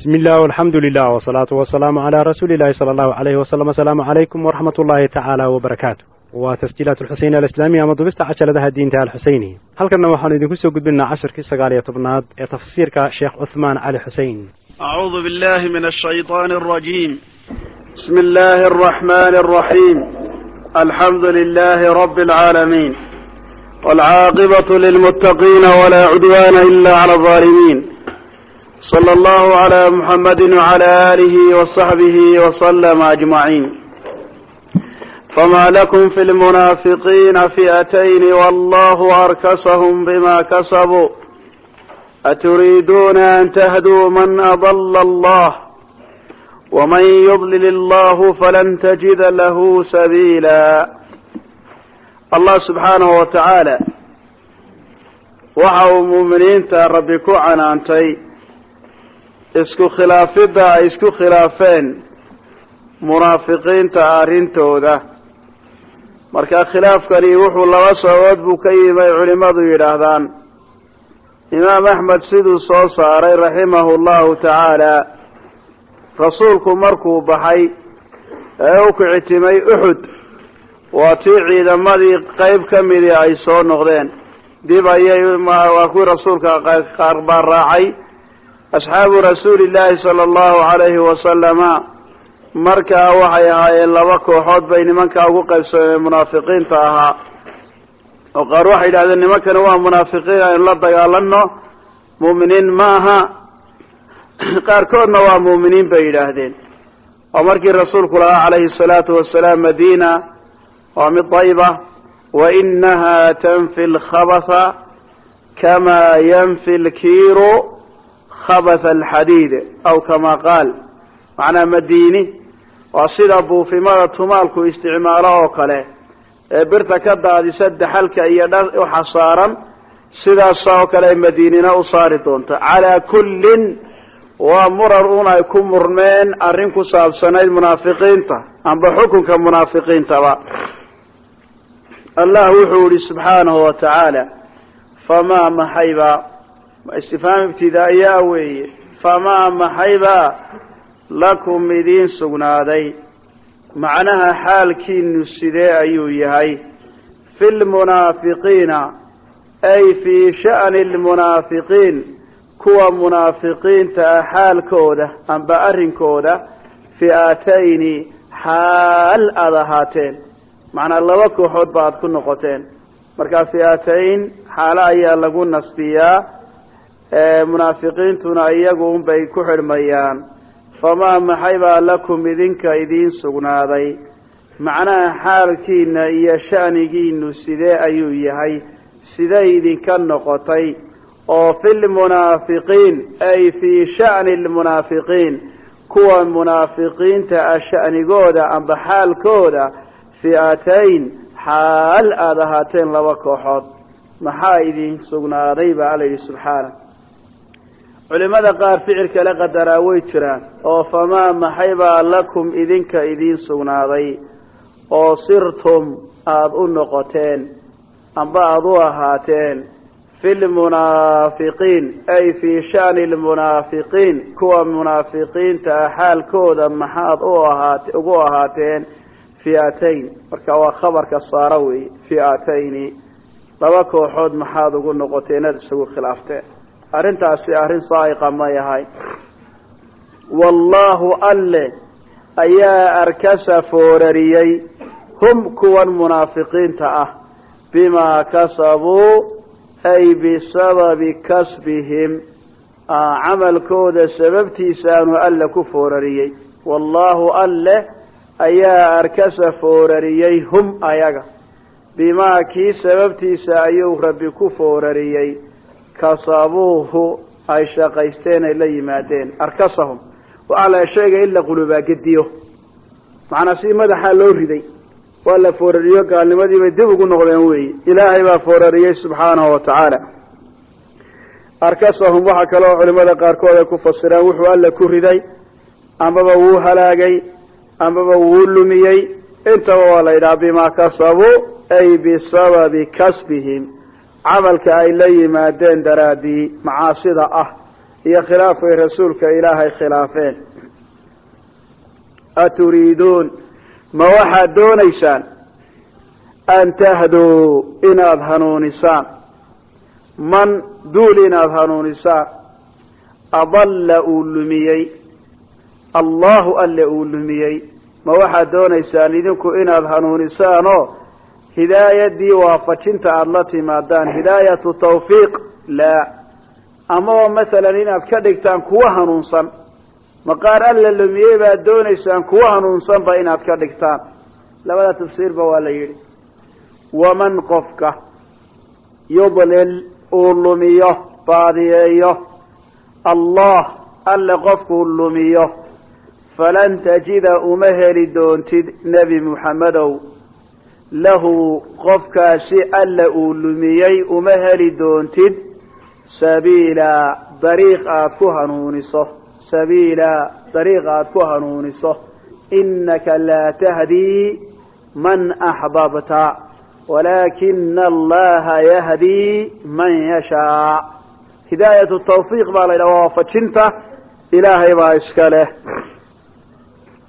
bismi illah alxamdu lilah wsalaatu wasalaamu calaa rasuuli illahi sala allahu alayhi wasalam asalaamu calaykum waraxmat ullaahi tacaala wbarakaatu waa tasjiilaat alxuseyn alislaamiya ama dubista cajaladaha diinta alxuseyni halkanna waxaanu idinku soo gudbinaa casharkii sagaal iyo tobnaad ee tafsiirka sheekh cuthmaan cali xusein أعوذ بالله من الشيطان الرجيم بسم الله الرحمن الرحيم الحمد لله رب العالمين والعاقبة للمتقين ولا عدوان إلا على الظالمين صلى الله على محمد وعلى آله وصحبه وسلم أجمعين فما لكم في المنافقين فئتين والله أركسهم بما كسبوا أتريدون أن تهدوا من أضل الله ومن يضلل الله فلن تجد له سبيلا الله سبحانه وتعالى waxa uu muuminiinta rabbi ku canaantay isku khilaafidda ay isku khilaafeen munaafiqiinta arrintooda. Marka khilaafkani wuxuu laba sababood buu ka yimi ay culimmadu yidhaahdaan. Imaam axmed siduu soo saaray raximahu llahu tacaala rasuulku markuu baxay ee u kicitimay uxud waa tii ciidamadii qeyb ka midii ay soo noqdeen. Dib ayay waa kuwii rasuulka qaar baa raacay asxaabu rasuuli llaahi sala allahu alayhi wasalama markaa waxay ahaayeen laba kooxood bay nimankaa ugu qaybsameen munaafiqiinta ahaa. oo qaar waxay yidhahdeen nimankani waa munaafiqiin aynu la dagaalano mu'miniin ma aha. Qaarkoodna waa mu'miniin bay yidhaahdeen. oo markii rasuulku lahaa calayhi salaatu wasalaam madiina waa mid dayba wa inaha tanfi lkhabatha kama yanfi lkiiru khabatha alxadiid aw kama qaal. Macnaa madiini waa sida buufimada tumaalku isticmaalo oo kale ee birta ka daadisa daxalka iyo waxa saaran sidaas oo kale madiinina u saari doonta. Calaa kullin waa murar un ay ku murmeen arrin ku saabsanayd munaafiqiinta amba xukunka munaafiqiintaba. Allah wuxuu yihi subxaanahu wa tacaala famaa maxayba istifhaam ibtidaa'iyaa weeye. Famaa maxayba? Lakum idiin sugnaaday. Macnaha xaalkiinu sidee ayuu yahay? Fi lmunaafiqiina ay fii sha'ni lmunaafiqiin kuwa munaafiqiinta ah xaalkooda amba arrinkooda fi'atayni xaal aada ahaateen. Macnaa laba kooxood ba aad ku noqoteen. Markaa fi'atayn xaalo ayaa lagu nasbiyaa munaafiqiintuna iyagu unbay ku xidhmayaan. Famaa maxay baa lakum idinka idiin sugnaaday? Macnaha xaalkiina iyo sha'nigiinu sidee ayuu yahay? Siday idinka noqotay? Oo fi lmunaafiqiin ay fii sha'ni lmunaafiqiin kuwa munaafiqiinta ah sha'nigooda amba xaalkooda fi'atayn xaal aada ahaateen laba kooxood. Maxaa idin sugnaaday baa alla yidhi subxaana culimada qaar ficilka la qadaraa way jiraan oo famaa maxay baa lakum idinka idiin sugnaaday? Oo sirtum aada u noqoteen amba aada u ahaateen fi lmunaafiqiin ay fii sha'ni lmunaafiqiin kuwa munaafiqiinta ah xaalkooda maxaad u ahaat ugu ahaateen? Fi'atayn marka waa khabarka saara weeye fi'atayni laba kooxood maxaad ugu noqoteen inaad isagu khilaafteen arrintaasi arrin saa'iqa may ahay wallaahu alle ayaa arkasa foorariyey hum kuwan munaafiqiinta ah bimaa kasabuu ay bisababi kasbihim camalkooda sababtiisaanu alle ku foorariyey. Wallaahu alle ayaa arkasa foorariyey hum ayaga bimaa kii sababtiisa ayuu rabbi ku foorariyey kasabuuhu ay shaqaysteen ay la yimaadeen arkasahum. Waxaa la sheegay in la qulubaa gediyo. Macnaa si madaxaa loo riday. Waa la foorariyo gaalnimadiibay dib ugu noqdeen weeye ilaahay baa foorariyey subxaanahu wa tacaala. Arkasahum waxaa kaloo culimada qaarkood ay ku fasiraan wuxuu alla ku riday ambaba wuu halaagay ambaba wuu lumiyey. Intaba waa la yidhaha bimaa kasabuu ay bisababi kasbihim camalka ay la yimaadeen daraaddii macaasida ah iyo khilaafkay rasuulka ilaahay khilaafeen. Aturiiduun ma waxaad doonaysaan an tahduu inaad hanuunisaan? Man duul inaad hanuunisaan? Adalla uu lumiyey. Allahu alle uu lumiyey. Ma waxaad doonaysaan idinku inaad hanuunisaanoo hidaayadii waafajinta aada la timaadaan hidaayatu tawfiiq laa amaba masalan inaad ka dhigtaan kuwa hanuunsan maqaar alla lumiyey baad doonaysaan kuwa hanuunsanba inaad ka dhigtaan. Labada tafsiirba waa la yidhi waman qofka yudlil uu lumiyo baadiyeeyo allah alle qofkuu lumiyo falan tajida uma heli doontid nebi muxammedow lahu qofkaasi alla uu lumiyey uma heli doontid sabiila dariiq aada ku hanuuniso. Sabiila dariiq aada ku hanuuniso. Inaka laa tahdii man axbabta walaakina allaha yahdii man yashaa. Hidaayatu tawfiiq baa la yidhaha waafajinta ilaahay baa iska leh.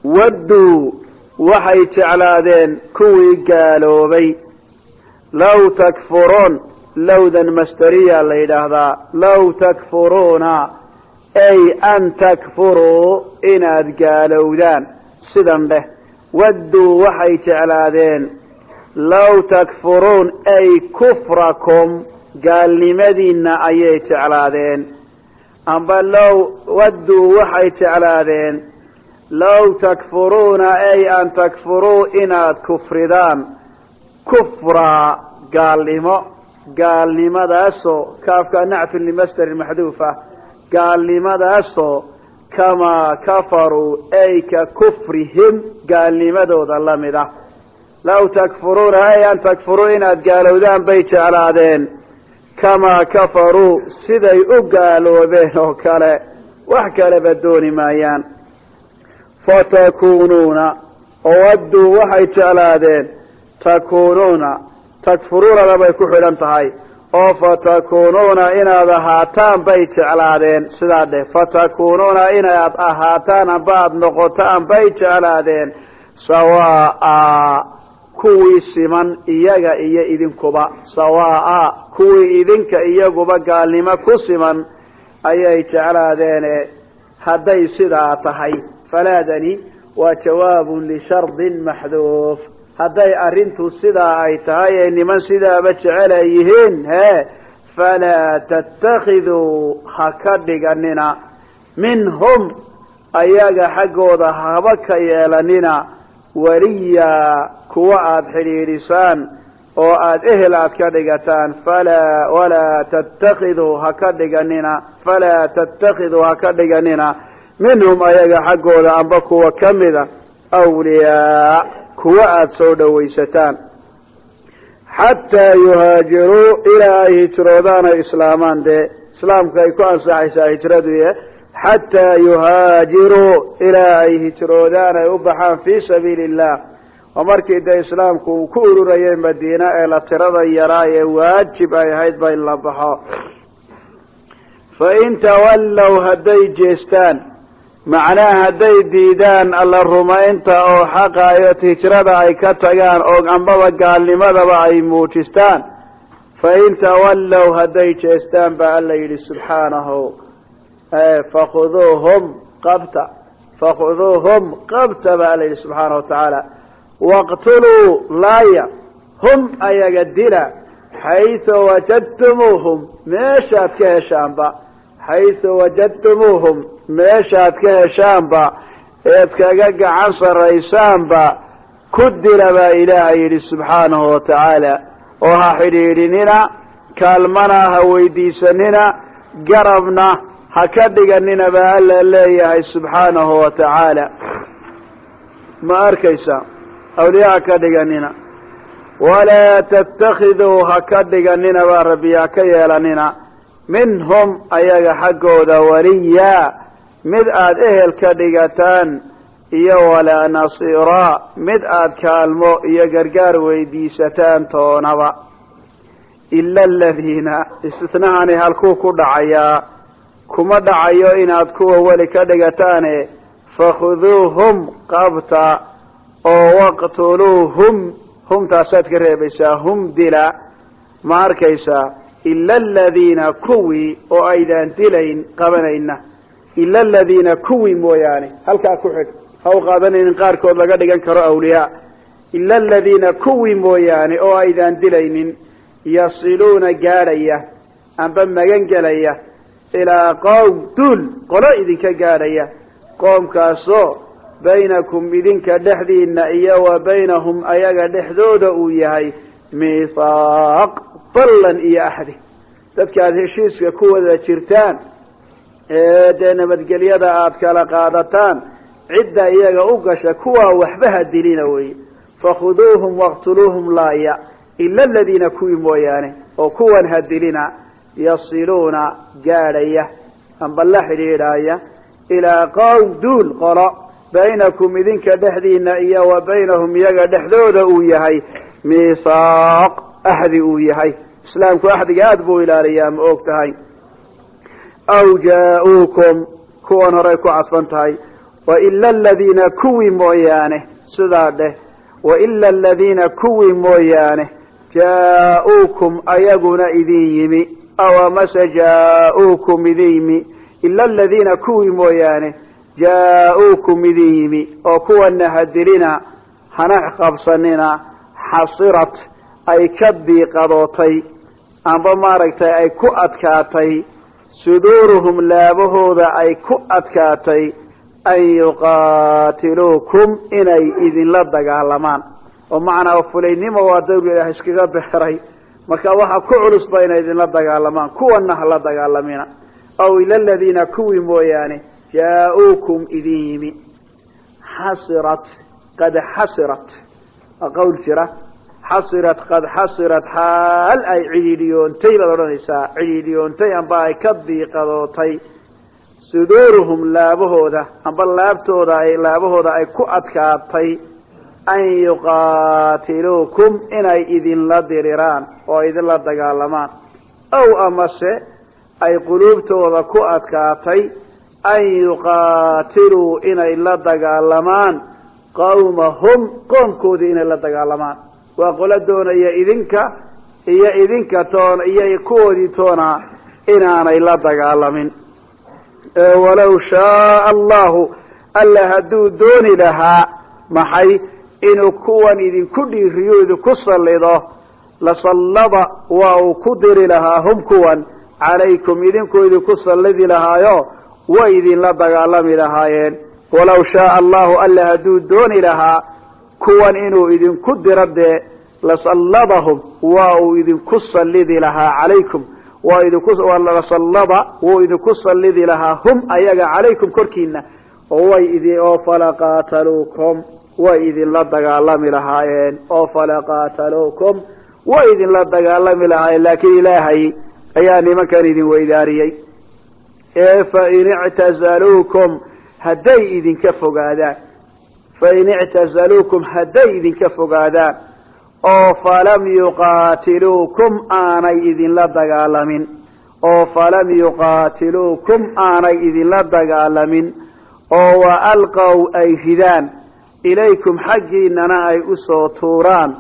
Wadduu waxay jeclaadeen kuwii gaaloobay. Low takfuruun lowdan masteriya la yidhaahdaa. Low takfuruuna ay an takfuruu inaad gaalowdaan. Sidan dheh wadduu waxay jeclaadeen. Low takfuruun ay kufrakum gaalnimadiinna ayay jeclaadeen. Amba low wadduu waxay jeclaadeen low takfuruuna ay an takfuruu inaad kufridaan kufraa gaalnimo gaalnimadaasoo kaafka nactun limasderin maxduuf gaalnimadaasoo kamaa kafaruu ay ka kufrihim gaalnimadooda la mid ah low takfuruuna ay an takfuruu inaad gaalowdaan bay jeclaadeen kamaa kafaruu siday u gaaloobeen oo kale wax kaleba dooni maayaan fatakuunuuna oo wadduu waxay jeclaadeen takuunuuna takfuruunada bay ku xidhan tahay oo fatakuunuuna inaad ahaataan bay jeclaadeen sidaa dheh fatakuunuuna inaad ahaataan amba aada noqotaan bay jeclaadeen sawaa kuwii siman iyaga iyo idinkuba sawaa kuwii idinka iyaguba gaalnimo ku siman ayay jeclaadeene hadday sidaa tahay falaadani waa jawaabun lishardin maxduuf. Hadday arrintu sidaa ay tahay ee niman sidaaba jecel ay yihiin he falaa tattakiduu ha ka dhiganina. Minhum ayaga xaggooda haba ka yeelanina. Weliya kuwa aada xidhiidhisaan oo aada ehel aad ka dhigataan falaa walaa tattakiduu ha dhiganina. Falaa tattakiduu ha ka dhiganina minhum ayaga xaggooda amba kuwa ka mida awliyaa kuwa aada soo dhawaysataan xataa yuhaajiruu ilaa ay hijroodaan ay islaamaan dee. Islaamka ay ku ansaxaysaa hijraduye xataa yuhaajiruu ilaa ay hijroodaan ay u baxaan fii sabiili illah oo markii dee islaamku uu ku ururayay madiine ee la tirada yaraa waajib ay ahayd ba in la baxo. Fa in tawallow hadday jeestaan macnaha hadday diidaan alla rumaynta oo xaqayo hijrada ay ka tagaan oo ambaba gaalnimadaba ay muujistaan fa in tawallow hadday jeestaan baa alla yidhi subxaanahu fakhuduuhum qabta fakhuduuhum qabta baa alla yidhi subxaana wa tacaala waqtuluu laaya hum ayaga dila xaysu wajadtumuuhum meeshaad ka heshaanba xaysu wajadtumuuhum meeshaad ka heshaanba eed kaga gacan sarraysaanba ku dila baa ilaahay yidhi subxaanahu wa tacaala oo ha xidhiidhinina kaalmana ha weydiisanina garabna ha ka dhiganina baa alla leeyahay subxaanahu wa tacaala. Ma arkaysa awliya ha ka dhiganina walaa tattakiduu ha ka dhiganina baa rabbi ha ka yeelanina minhum ayaga xaggooda waliya mid aada ehel ka dhigataan iyo walaa nasiiraa mid aada kaalmo iyo gargaar weydiisataan toonaba. Ila aladiina istisnahani halkuu ku dhacayaa. Kuma dhacayo inaad kuwa weli ka dhigataane fakhuduuhum qabta oo waqtuluuhum humtaasaad ka reebaysaa hum dila. Ma arkaysaa ila aladiina kuwii oo aydaan dilayn qabanayna ila aladiina kuwii mooyaane. Halkaa ku xidh. Ha u qaadanaynin qaarkood laga dhigan karo awliyaa. Ila aladiina kuwii mooyaane oo aydaan dilaynin yasiluuna gaadhaya amba magan gelaya ilaa qowm duul qolo idinka gaadhaya. Qoomkaasoo baynakum idinka dhexdiina iyo wa baynahum ayaga dhexdooda uu yahay mithaaq ballan iyo axdi. Dadka aada heshiiska ku wada jirtaan dee nabadgelyada aada kala qaadataan cidda iyaga u gasha kuwaa waxba ha dilina weye fakhuduuhum waqtuluuhum laaya ila aladiina kuwii mooyaane oo kuwan ha dilina yasiluuna gaadhaya amba la xidhiidhaaya ilaa qowm duul qolo baynakum idinka dhexdiina iyo wa baynahum iyaga dhexdooda uu yahay mithaaq axdi uu yahay. Islaamku axdiga aada buu ilaaliyaa ma og tahay aw jaa-uukum kuwan horey ku cadfan tahay waila aladiina kuwii mooyaane sidaa dheh waila aladiina kuwii mooyaane jaa-uukum ayaguna idin yimi aw amase jaa-uukum idin yimi ila aladiina kuwii mooyaane jaa-uukum idin yimi oo kuwana hadilina hana qabsanina xasirat ay ka diiqadootay amba maaragtay ay ku adkaatay suduuruhum laabahooda ay ku adkaatay an yuqaatiluukum inay idinla dagaalamaan. oo macnaa fulaynimo waa dawr ilaah iskaga beeray. Marka waxaa ku culusba inay idinla dagaalamaan kuwana hala dagaalamina. Aw ila aladiina kuwii mooyaane jaa-uukum idin yimi. Xasirat qad xasirat waa qawl jira xasirat qad xasirat xaal ay cidhiidhiyoontay baad odhanaysaa. Cidhiidhiyoontay amba ay ka diiqadootay. Suduuruhum laabahooda amba laabtooda ay laabahooda ay ku adkaatay. An yuqaatiluukum inay idinla diriraan oo idinla dagaalamaan. Ow amase ay quluubtooda ku adkaatay. An yuqaatiluu inay la dagaalamaan. Qawmahum qoomkoodii inay la dagaalamaan waa qolo doonaya idinka iyo idinka toon iyo kuwoodii toona inaanay la dagaalamin. Walaw shaaa allahu alla hadduu dooni lahaa maxay inuu kuwan idinku dhiiriyo idinku sallido? Lasallada waa uu ku diri lahaa hum kuwan. Calaykum idinku idinku sallidi lahaayo way idinla dagaalami lahaayeen. Walaw shaaa allahu alla hadduu dooni lahaa kuwan inuu idinku diro dee lasalladahum waa uu idinku sallidi lahaa calaykum. Waa idinkulasallada wuu idinku sallidi lahaa hum ayaga calaykum korkiina way idi oo falaqaataluukum way idinla dagaalami lahaayeen. Oo falaqaataluukum way idinla dagaalami lahaayeen. Laakiin ilaahay ayaa nimankan idin weydaariyey. Ee fain ictazaluukum hadday idinka fogaadaan fain ictazaluukum hadday idinka fogaadaan oo falam yuqaatiluukum aanay idinla dagaalamin oo falam yuqaatiluukum aanay idinla dagaalamin oo wa alqow ay ridaan ilaykum xaggiinana ay u soo tuuraan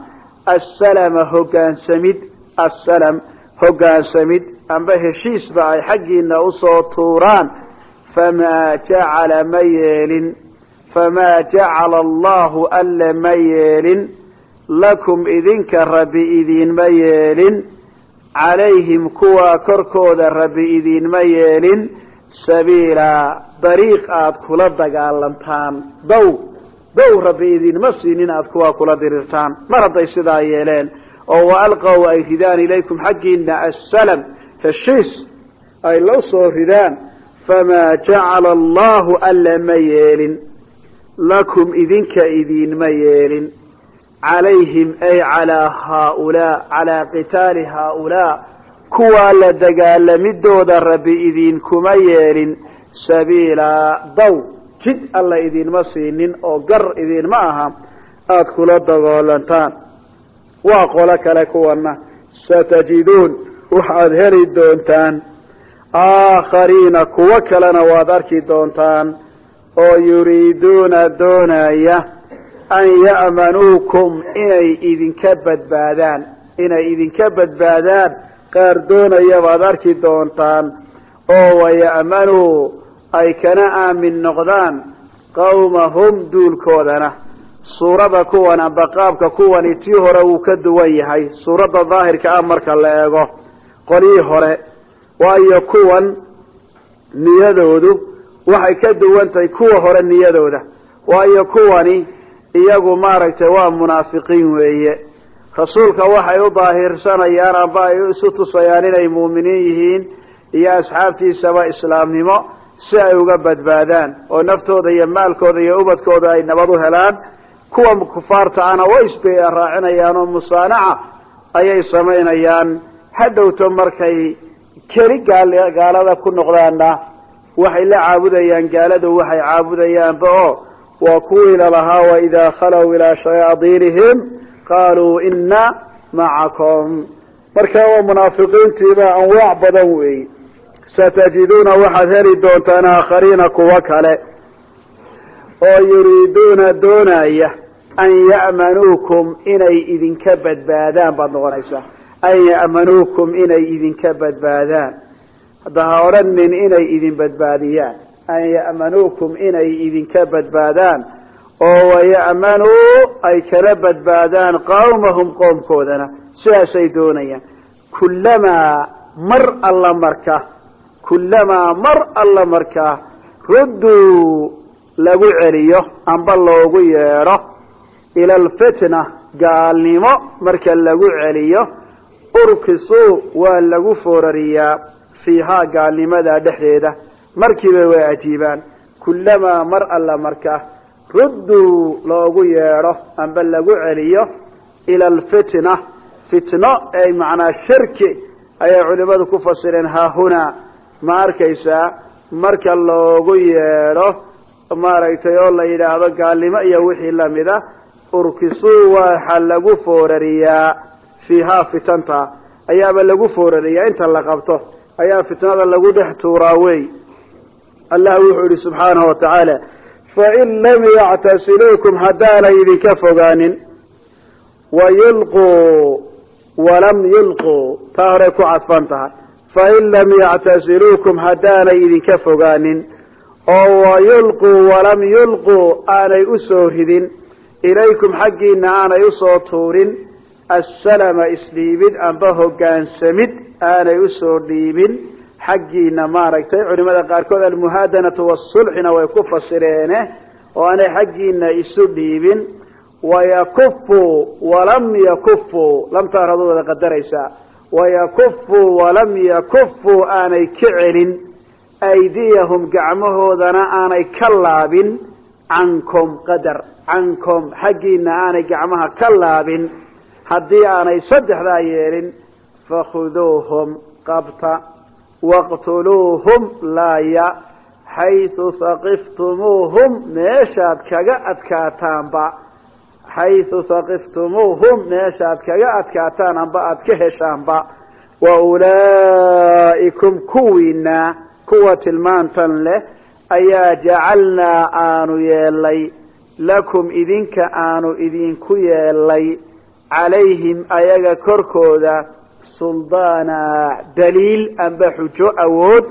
assalama hoggaansamid assalam hoggaansamid amba heshiisba ay xaggiina u soo tuuraan famaa jacala ma yeelin famaa jacala allahu alle ma yeelin lakum idinka rabbi idiinma yeelin calayhim kuwaa korkooda rabbi idiinma yeelin sabiilaa dariiq aada kula dagaalantaan dow dow rabbi idiinma siinin aada kuwaa kula dirirtaan mar hadday sidaa yeeleen oo wa alqow ay ridaan ilaykum xaggiina assalam heshiis ay la soo ridaan famaa jacala allahu alla ma yeelin lakum idinka idiinma yeelin. Calayhim ay calaa haaulaa calaa qitaali haaulaa kuwaa la dagaalamidooda rabbi idiinkuma yeelin. Sabiilaa dow jid alla idiinma siinin oo gar idiinma aha. Aada kula dagaalantaan. Waa qolo kale kuwana. Satajiduun waxaad heli doontaan. Aakhariina kuwo kalena waad arki doontaan oo yuriiduuna doonaya an ya'manuukum inay idinka badbaadaan. Inay idinka badbaadaan qaar doonaya baad arki doontaan oo waya'manuu ay kana aamin noqdaan qawmahum duulkoodana. Suurada kuwan amba qaabka kuwani tii hore wuu ka duwan yahay. Suuradda daahirka ah marka la eego qolihii hore waayo kuwan niyadoodu waxay ka duwan tahay kuwa hore niyadooda. Waayo kuwani iyagu maaragtay waa munaafiqiin weeye. Rasuulka waxay u daahirsanayaan amba ay isu tusayaan inay muuminiin yihiin iyo asxaabtiisaba islaamnimo si ay uga badbaadaan oo naftooda iyo maalkooda iyo ubadkooda ay nabad u helaan. Kuwa kufaarta ana way isbeya raacinayaan oo musaanaca ayay samaynayaan. Hadhowto markay keli gaalada ku noqdaanna waxay la caabudayaan gaaladu waxay caabudayaanba oo waa kuwiina lahaa waidaa khalow ilaa shayaadiinihim qaluu ina macakum marka waa munaafiqiintiiba anwaac badan weey. Satajiduuna waxaad heli doontaan aakhariina kuwo kale. Oo yuriiduuna doonaya an ya'manuukum inay idinka badbaadaan baad noqonaysaa. An ya'manuukum inay idinka badbaadaan hadda ha odhanin inay idin badbaadiyaan. An ya'manuukum inay idinka badbaadaan. Oo waya'manuu ay kala badbaadaan qawmahum qoomkoodana. Sidaasay doonayaan. Kullamaa mar alla marka kullamaa mar alla markaa rudduu lagu celiyo amba loogu yeedho ila alfitna gaalnimo marka lagu celiyo urkisuu waa lagu foorariyaa fiihaa gaalnimada dhexdeeda markiiba way ajiibaan. Kullamaa mar alla markaa rudduu loogu yeedho amba lagu celiyo ila alfitna fitno ay macnaa shirki ayay culimadu ku fasireen haahunaa ma arkaysaa? Marka loogu yeedho maaragtay oo la yidhaahdo gaalnimo iyo wixii lamida urkisuu waxa lagu foorariyaa. Fiihaa fitanta ayaaba lagu foorariyaa inta la qabto ayaa fitnada lagu dhex tuuraa wey allah wuxuu yihi subxaanahu wa tacaala fain lam yactasiluukum haddaanay idinka fogaanin wayulquu walam yulquu taa horey ku cadfan tahay. Fain lam yactasiluukum haddaanay idinka fogaanin oo wayulquu walam yulquu aanay u soo ridin ilaykum xaggiina aanay u soo tuurin assalama isdhiibid amba hoggaansamid aanay u soo dhiibin. Xaggiina maaragtay culimada qaarkood almuhaadanatu wasulxina way ku fasireene oo aanay xaggiina isu dhiibin. Wayakufuu walam yakufuu lamtaan hadu wada qadaraysaa wayakufuu walam yakufuu aanay ka celin. Aydiyahum gacmahoodana aanay ka laabin. Cankum qadar cankum xaggiina aanay gacmaha ka laabin haddii aanay saddexdaa yeelin fakhuduuhum qabta waqtuluuhum laaya xaysu haqiftumuuhum meeshaad kaga adkaataanba xaysu haqiftumuuhum meeshaad kaga adkaataan amba aada ka heshaanba wa ulaa'ikum kuwiina kuwa tilmaantan leh ayaa jacalnaa aanu yeelay lakum idinka aanu idinku yeelay calayhim ayaga korkooda suldaana daliil amba xujo awood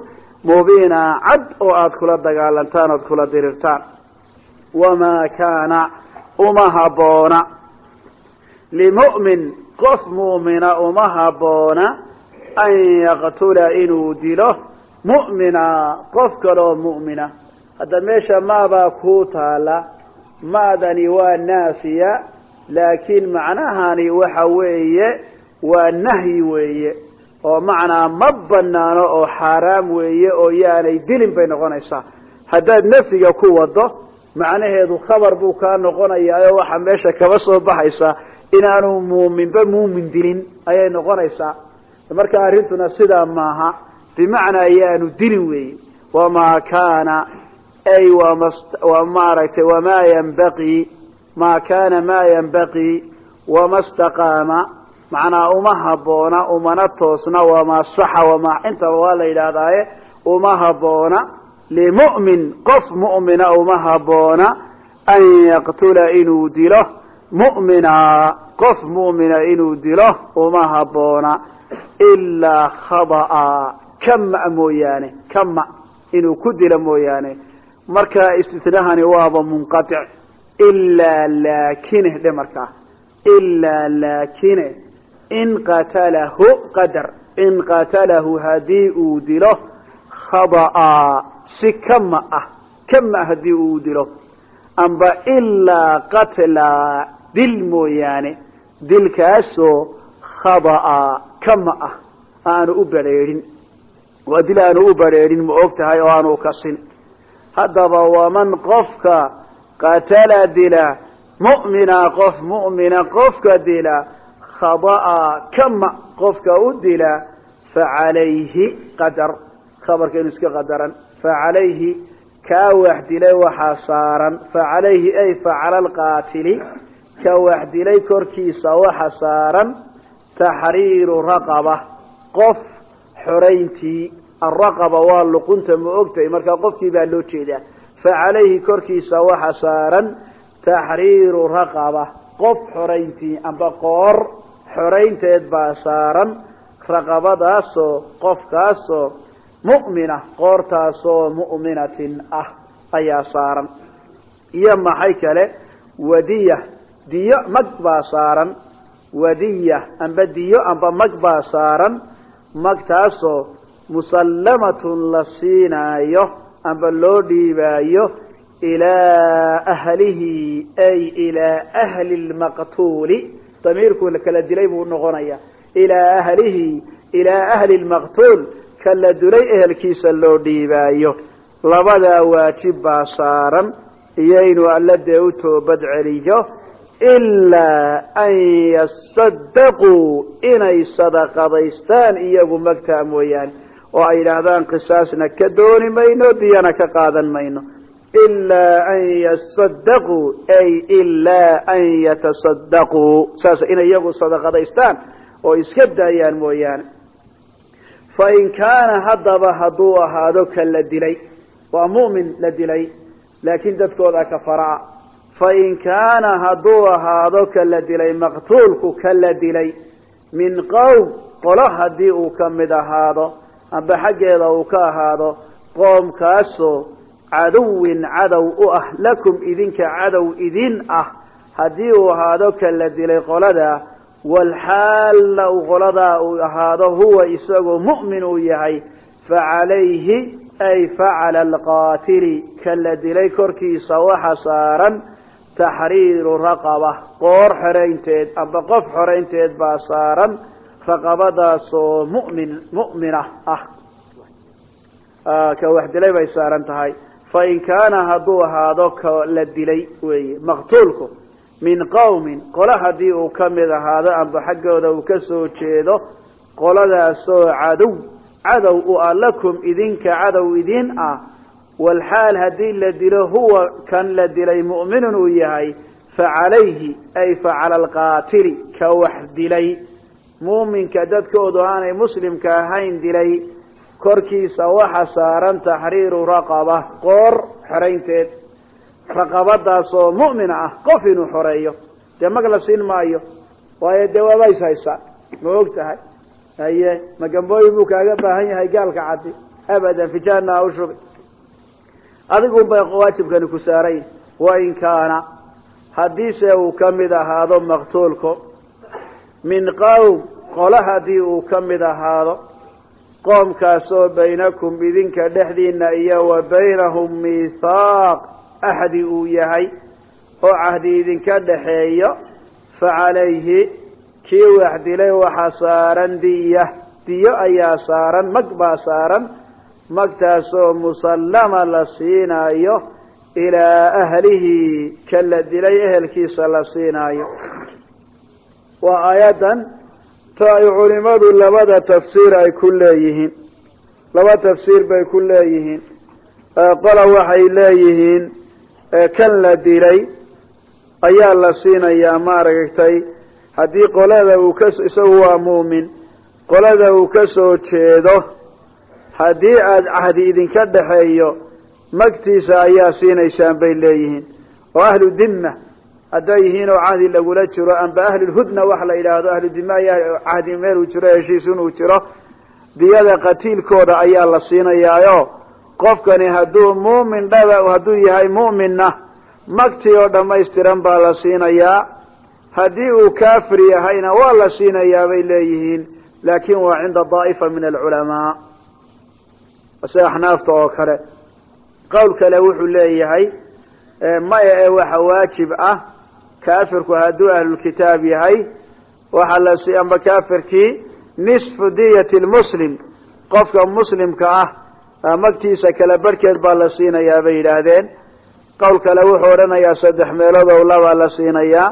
mubiina cad oo aada kula dagaalantaan ood kula dirirtaan. Wamaa kaana uma habboona limu'min qof mu'mina uma habboona an yaqtula inuu dilo mu'mina qof kaloo mu'mina. Hadda meesha maabaa kuu taala maadani waa naafiya laakiin macnahani waxa weeye waa nahyi weeye oo macnaa ma banaano oo xaaraam weeye oo yaanay dilin bay noqonaysaa. Haddaad nafyiga ku wado macnaheedu khabar buu kaa noqonayaa oo waxaa meesha kaba soo baxaysa inaanu muuminba muumin dilin ayay noqonaysaa. Marka arrintuna sidaa maaha bimacnaa yaanu dilin weeye. Wamaa kaana ay waa maaragtay wamaa yanbaqii maa kaana maa yanbaqii wama staqaama macnaa uma haboona umana toosna wamaa saxa wamaa intaba waa la yidhaahdaaye uma haboona limu'min qof mu'mina uma haboona an yaqtula inuu dilo mu'mina qof mu'mina inuu dilo uma haboona ilaa khada'a kama mooyaane kama inuu ku dilo mooyaane. Marka istitnahani waaba munqatic ilaa laakine dhe markaa ilaa laakine in qatalahu qadar in qatalahu haddii uu dilo khada'a si kama ah kama haddii uu dilo amba ilaa qatla dil mooyaane dilkaasoo khada'a kama ah aanu u badrheedhin waa dil aanu u badrheedhin ma og tahay oo aanu kasin haddaba waman qofka qatala dila mu'mina qof mu'mina qofka dila khada'a kama qofka u dila facalayhi qadar khabarkeenu iska qadaran facalayhi kaa wax dilay waxaa saaran facalayhi ay facala alqaatili ka dilay korkiisa waxa saaran taxriiru raqaba qof xorayntii alraqaba waa luqunta ma ogtahay markaa qofkii baa loo jeedaa facalayhi korkiisa waxa saaran taxriiru raqaba qof xorayntii amba qoor xoraynteed baa saaran raqabadaasoo qofkaasoo mu'mina qoortaasoo mu'minatin ah ayaa saaran. Iyo maxay kale wadiya diyo mag baa saaran. Wadiya amba diyo amba mag baa saaran. Magtaasoo musallamatun la siinaayo amba loo dhiibaayo ilaa ahlihi ay ilaa ahli lmaqtuuli damiirku kala dilay buu noqonaya. Ilaa ahlihi ilaa ahli lmaqtuul kala dilay ehelkiisa loo dhiibaayo. Labadaa waajib baa saaran iyo inuu alla dee u toobad celiyo ilaa an yasadaquu inay sadaqadaystaan iyagu magtaa mooyaane oo ay yidhaahdaan qisaasna ka dooni mayno diyana ka qaadan mayno. Ilaa an yasadaquu ay ilaa an yatasadaquu saas inay iyagu sadaqadaystaan oo iska daayaan mooyaane. Fain kaana haddaba hadduu ahaado ka la dilay waa mu'min la dilay laakiin dadkooda kafaraa fain kaana hadduu ahaado ka la dilay maqtuulku ka la dilay min qowm qolo haddii uu ka mid ahaado amba xaggeeda uu ka ahaado qoomkaasoo caduwin cadow u ah lakum idinka cadow idin ah. Haddii uu ahaado ka la dilay qoladaa walxaalna uu qoladaa uu ahaado huwa isagoo mu'min uu yahay facalayhi ay facala alqaatili ka la dilay korkiisa waxa saaran taxriiru raqaba qoor xoraynteed amba qof xoraynteed baa saaran raqabadaasoo mumin mu'mina ah. Ka wax dilay bay saaran tahay. Fain kaana hadduu ahaado ka la dilay weeye maqtuulku min qowmin qolo haddii uu ka mid ahaado amba xaggooda uu ka soo jeedo qoladaasoo cadow cadow u ah lakum idinka cadow idin ah. Walxaal haddii la dilo huwa kan la dilay mu'minun uu yahay facalayhi ay facala alqaatili ka wax dilay muuminka dadkoodu aanay muslimka ahayn dilay korkiisa waxa saaran taxriiru raqaba qoor xoraynteed raqabadaasoo mu'mina ah qof inuu xoreeyo dee mag la siin maayo waayo dee waaba haysaa ma og tahay? Haye magambooyin buu kaaga baahan yahay gaalka caddi abadan fijaana ha u shubi. Adigun bay waajibkani ku saaray wain kaana haddiise uu ka mid ahaado maqtuulku min qowm qolo haddii uu ka mid ahaado qoomkaasoo baynakum idinka dhexdiina iyo wa baynahum mithaaq axdi uu yahay oo cahdi idinka dhaxeeyo facalayhi kii wax dilay waxaa saaran diya diyo ayaa saaran mag baa saaran magtaasoo musallama la siinaayo ilaa ahlihi ka la dilay ehelkiisa la siinaayo waa aayaddan ta ay culimadu labada tafsiir ay ku leeyihiin. Laba tafsiir bay ku leeyihiin. Qola waxay leeyihiin kan la dilay ayaa la siinayaa maaragtay haddii qolada uu ka isagu waa muumin qolada uu ka soo jeedo haddii aada cahdi idinka dhaxeeyo magtiisa ayaa siinaysaan bay leeyihiin. Oo ahlu dimma hadday yihiin oo cahdi lagula jiro amba ahlulhudna wax la yidhaahdo ahlu dima ayaa cahdi meel uu jiro heshiis inuu jiro diyada qatiilkooda ayaa la siinayaayo. Qofkani hadduu muumin dhaba hadduu yahay mu'minna magtii oo dhammaystiran baa la siinayaa. Haddii uu kaafir yahayna waa la siinayaa bay leeyihiin laakin waa cinda daa'ifa min alculamaa. Sida axnaafta oo kale. Qowl kale wuxuu leeyahay maya ee waxa waajib ah kaafirku hadduu ahlulkitaab yahay waxaa la si amba kaafirkii nisfu diyati lmuslim qofka muslimka ah magtiisa kala barhkeed baa la siinayaa bay yidhaahdeen. Qowl kale wuxuu odhanayaa saddex meelood ow labaa la siinayaa.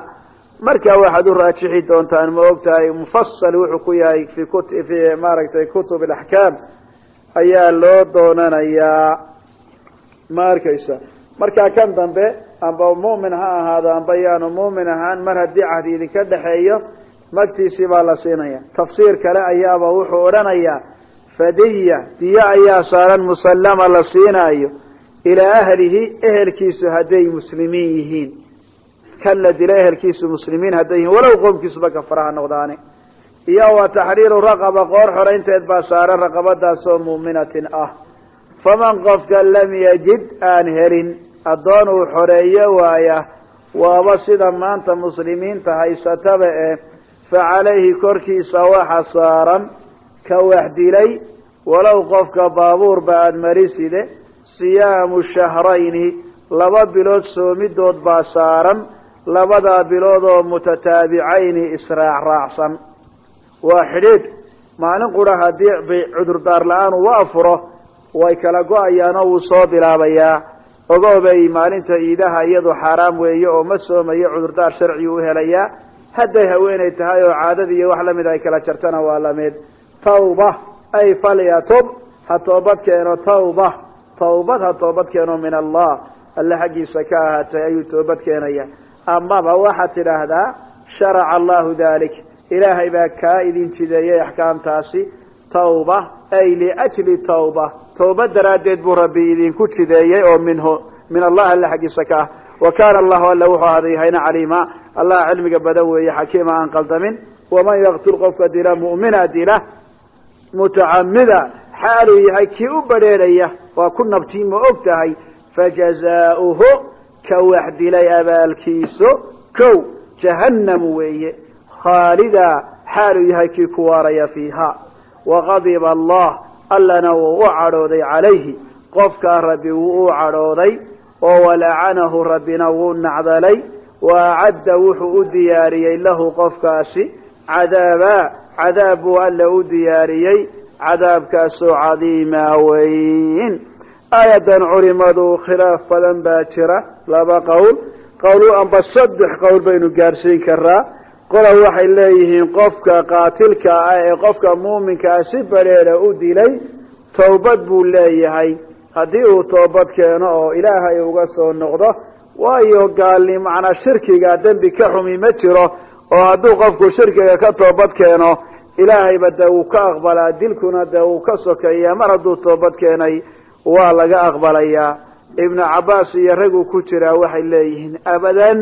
Marka waxaad u raajixi doontaan ma og tahay mufasal wuxuu ku yahay fi kut fi maaragtay kutub alaxkaam ayaa loo doonanayaa. Ma arkaysa. Markaa kan dambe amba mu'min ha ahaado amba yaanu mu'min ahaan mar haddii cahdi idinka dhexeeyo magtiisii baa la siinaya. Tafsiir kale ayaaba wuxuu odhanayaa fadiya diyo ayaa saaran musallama la siinaayo ilaa ahlihi ehelkiisu hadday muslimiin yihiin. Kan la dilo ehelkiisu muslimiin hadday yihiin walow qoomkiisuba kafaraha noqdaane. Iyo wa taxriiru raqaba qoor xoraynteed baa saaran raqabadaasoo muuminatin ah. Faman qofka lam yajid aan helin addoon uu xoreeyo waaya waaba sida maanta muslimiinta haysataba eh fa calayhi korkiisa waxa saaran ka wax dilay walow qofka baabuurba aada mariside siyaamu shahrayni laba bilood soomidood baa saaran labadaa bilood oo mutataabicayni israac raacsan. Waa xidhiidh maalin qura haddii cudurdaar la'aan uu afuro way kala go'ayaanoo wuu soo bilaabayaa ogoobay maalinta iidaha iyadu xaaraam weeye oo ma soomayo cudurdaar sharci u helayaa hadday haweenay tahay oo caadada iyo wax la mid ay kala jartana waa la mid tawba ay falyatub ha toobad keeno tawba. Tawbad ha toobad keeno min allah. Alle xaggiisa ka ahaatay ayuu toobad keenaya. Amaba waxaad tidhaahdaa sharaca allahu dalik ilaahay baa kaa idin jideeyey axkaamtaasi tawba ay liajli tawba. Tawba daraaddeed buu rabbi idinku jideeyey oo minhu min allah alle xaggiisa ka ah. Wa kaana allahu alla wuxuu ahaaday hayna caliima. Allah cilmiga badan weeye xakiima aan qaldamin. Waman yaktul qofka dila mu'mina dila mutacamida xaaluu yahay kii u badrheerhaya waa ku nabtii ma og tahay. Fajazaauhu ka wax dilay abaalkiiso kow jahannam weeye. Khaalida yahay kii ku waaraya fiiha waqadiba allah allana wuu u cadhooday calayhi qofkaa rabbi wuu u cadhooday oo walacanahu rabbina wuu nacdalay wa acadda wuxuu u diyaariyey lahu qofkaasi cadaaba cadaab buu alle u diyaariyey cadaabkaasoo cadiima weyn aayadan culimadu khilaaf badan baa jira laba qowl qowl amba saddex baynu gaadhsiin karaa qola waxay leeyihiin qofka qaatilka ah ee qofka muuminkaa si badheeda u dilay tawbad buu leeyahay. Haddii uu toobad keeno oo ilaahay uga soo noqdo waayo gaalni macnaa shirkiga dembi ka xumi ma jiro oo hadduu qofku shirkiga ka toobad keeno ilaahayba dee wuu ka aqbalaa dilkuna dee wuu ka sokeeya mar hadduu toobad keenay waa laga aqbalayaa. Ibnu cabbaas iyo raguu ku jiraa waxay leeyihiin abadan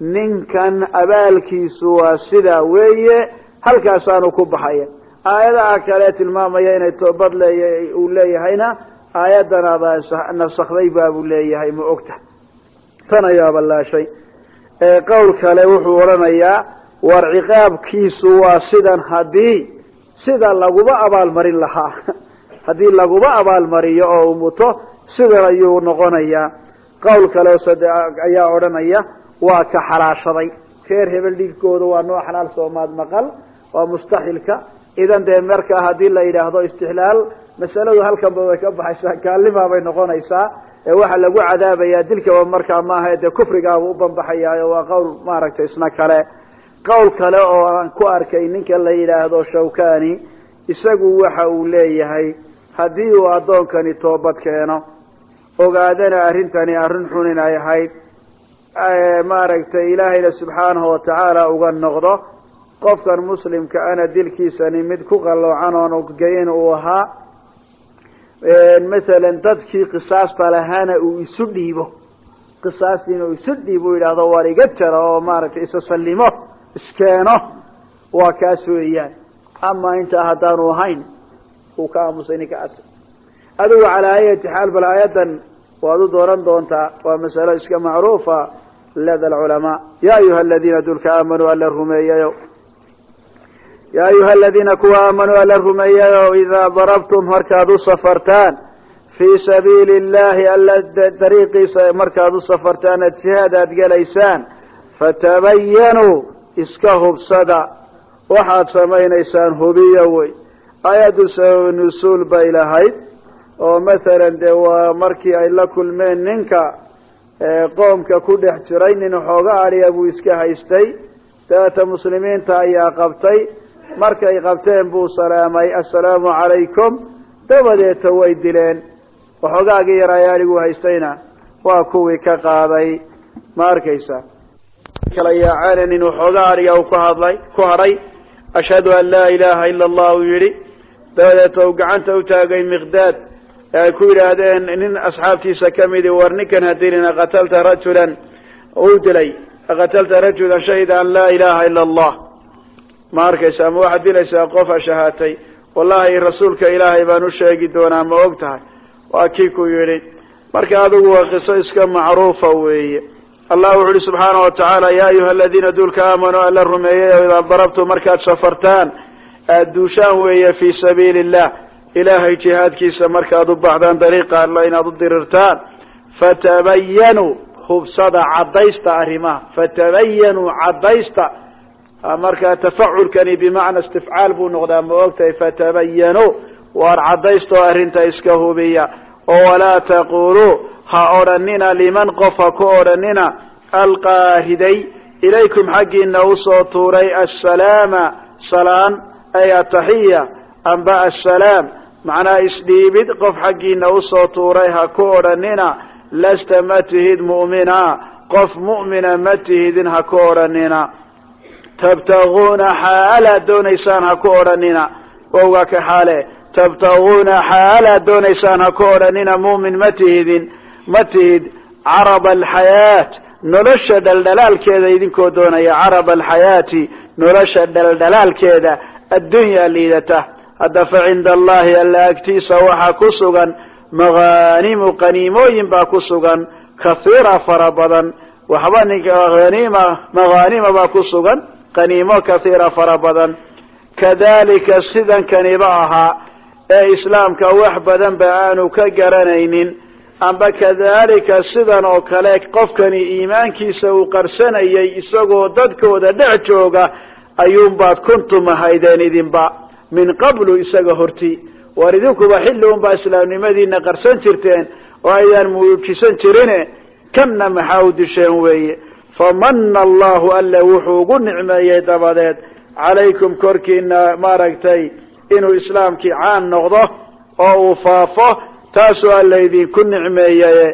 ninkan abaalkiisu waa sidaa weeye halkaasaanu ku baxaya. Aayadaha kale tilmaamaya inay toobad leeya uu leeyahayna aayadan adaa nasakday baabuu leeyahay ma ogta. Tan ayaa ballaashay. Qowl kale wuxuu odhanayaa war ciqaabkiisu waa sidan haddii sida laguba abaalmarin lahaa. Haddii laguba abaalmariyo oo uu muto sidan ayuu noqonayaa. Qowl kale ayaa odhanaya waa ka xalaashaday. Reer hebel dhigkooda waa noo xalaal soomaad maqal waa mustaxilka idan dee markaa haddii la yidhaahdo istixlaal masaladu halkanba way ka baxaysaa gaalnimaa bay noqonaysaa. Ee waxaa lagu cadaabayaa dilkaba markaa maaha dee kufrigaaba u banbaxayaayo waa qowl maaragtay isna kale. Qowl kale oo aan ku arkay ninka la yidhaahdo shawkani isagu waxa uu leeyahay haddii uu addoonkani toobad keeno ogaadana arrintani arrin xun inay ahayd maaragtay ilaahayna subxaanahu watacaala uga noqdo qofkan muslimka ana dilkiisani mid ku qalloocan oon geyin uu ahaa masalan dadkii qisaasta lahaana uu isu dhiibo. Qisaastiina uu isu dhiibo u yidhaahdo iga jara oo maaragtay isa sallimo iskeeno waa kaas weeyaan. Ama intaa haddaanu ahayn uu ka aamusay ninkaas. Adigu calaa ayati xaal bal aayadan waad u dooran doontaa waa masalo iska macruufa lada alculamaa ya ayuha aladiina dulka aamanuu alla rumeeyayo ya ayuha aladiina kuwa aamanuu alla rumeeyayo idaa darabtum markaad u safartaan fii sabiili illahi alla dariiqiisa markaad u safartaan ad jihaad aad gelaysaan fatabayanuu iska hubsada waxaad samaynaysaan hubiya wey ayaddu sabab nusuul bay lahayd oo mathalan dee waa markii ay la kulmeen ninka qoomka ku dhex jiray nin xooga adhiya buu iska haystay. Dabeeta muslimiinta ayaa qabtay. Markay qabteen buu salaamay assalaamu calaykum. Dabadeeta way dileen. Waxoogaagii yar ay adhigu haystayna. Waa kuwii ka qaaday. Ma arkaysa yaaceen nin waxoogaa adhiga uu ku hadlay ku hadhay. Ashhadu an laa ilaaha ila allah uu yidhi. Dabadeeta uu gacanta u taagay miqdaad ay ku yidhaahdeen nin asxaabtiisa kamidi war ninkan hadilina qatalta rajulan. Uu dilay qatalta rajulan shahida an laa ilaha ila allah. Ma arkaysa ma waxaad dilaysaa qof ashahaatay wallahi rasuulka ilaahay baan u sheegi doonaa ma og tahay. Waa kii ku yidhi marka adigu waa qiso iska macruufa weeye. Allah wuxu uhi subxaana wa tacaala ya ayuha aladiina duulka aamanuu alla rumeeyay o idaa darabtum markaad safartaan aada duushaan weeye fii sabiili illah ilaahay jihaadkiisa markaad u baxdaan dariiqa alla inaad u dirirtaan fatabayanuu hubsada caddaysta arrimaha. Fatabayanuu caddaysta. Markaa tafaculkani bimacna istifcaal buu noqdaa ma ogtahay fatabayanuu waar caddaystaoo arrinta iska hubiya. Oo walaa taquluu ha odhanina liman qof ha ku odhanina alqaariday ilaykum xaggiina u soo tuuray assalaama. Salaan ay ataxiya amba assalaam macnaa isdhiibid qof xaggiina u soo tuuray ha ku odhanina lasta ma tihid mu'mina. Qof mu'mina ma tihidin ha ku odhanina tabtaguuna xaalaad doonaysaan ha ku odhanina wowga ka xaale. Tabtaguuna xaalaad doonaysaan ha ku odhanina mu'min ma tihidin. Ma tihid caraba alxayaat. Nolosha dhaldhalaalkeeda idinkoo doonaya caraba alxayaati. Nolosha dhaldhalaalkeeda addunyaa liidata hadda fa cinda allahi alla agtiisa waxaa ku sugan mahaanimu qaniimooyin baa ku sugan kahiira fara badan. Waxba ninka hanima mahaanima baa ku sugan qaniimo kahiira fara badan. Kadalika sidan kaniba ahaa ee islaamka wax badan ba aanu ka garanaynin. Amba kadalika sidan oo kale qofkani iimaankiisa uu qarsanayay isagoo dadkooda dhex jooga ayuunbaad kuntum ahaydeen idinba min qablu isaga horti war idinkuba xilli unbaa islaamnimadiina qarsan jirteen oo aydaan muujisan jirine kanna maxaa u disheen weeye? Famana allahu alla wuxuu ugu nicmeeyey dabadeed. Calaykum korkiina maaragtay inuu islaamkii caan noqdo oo uu faafo taasoo alla idinku nicmeeyaye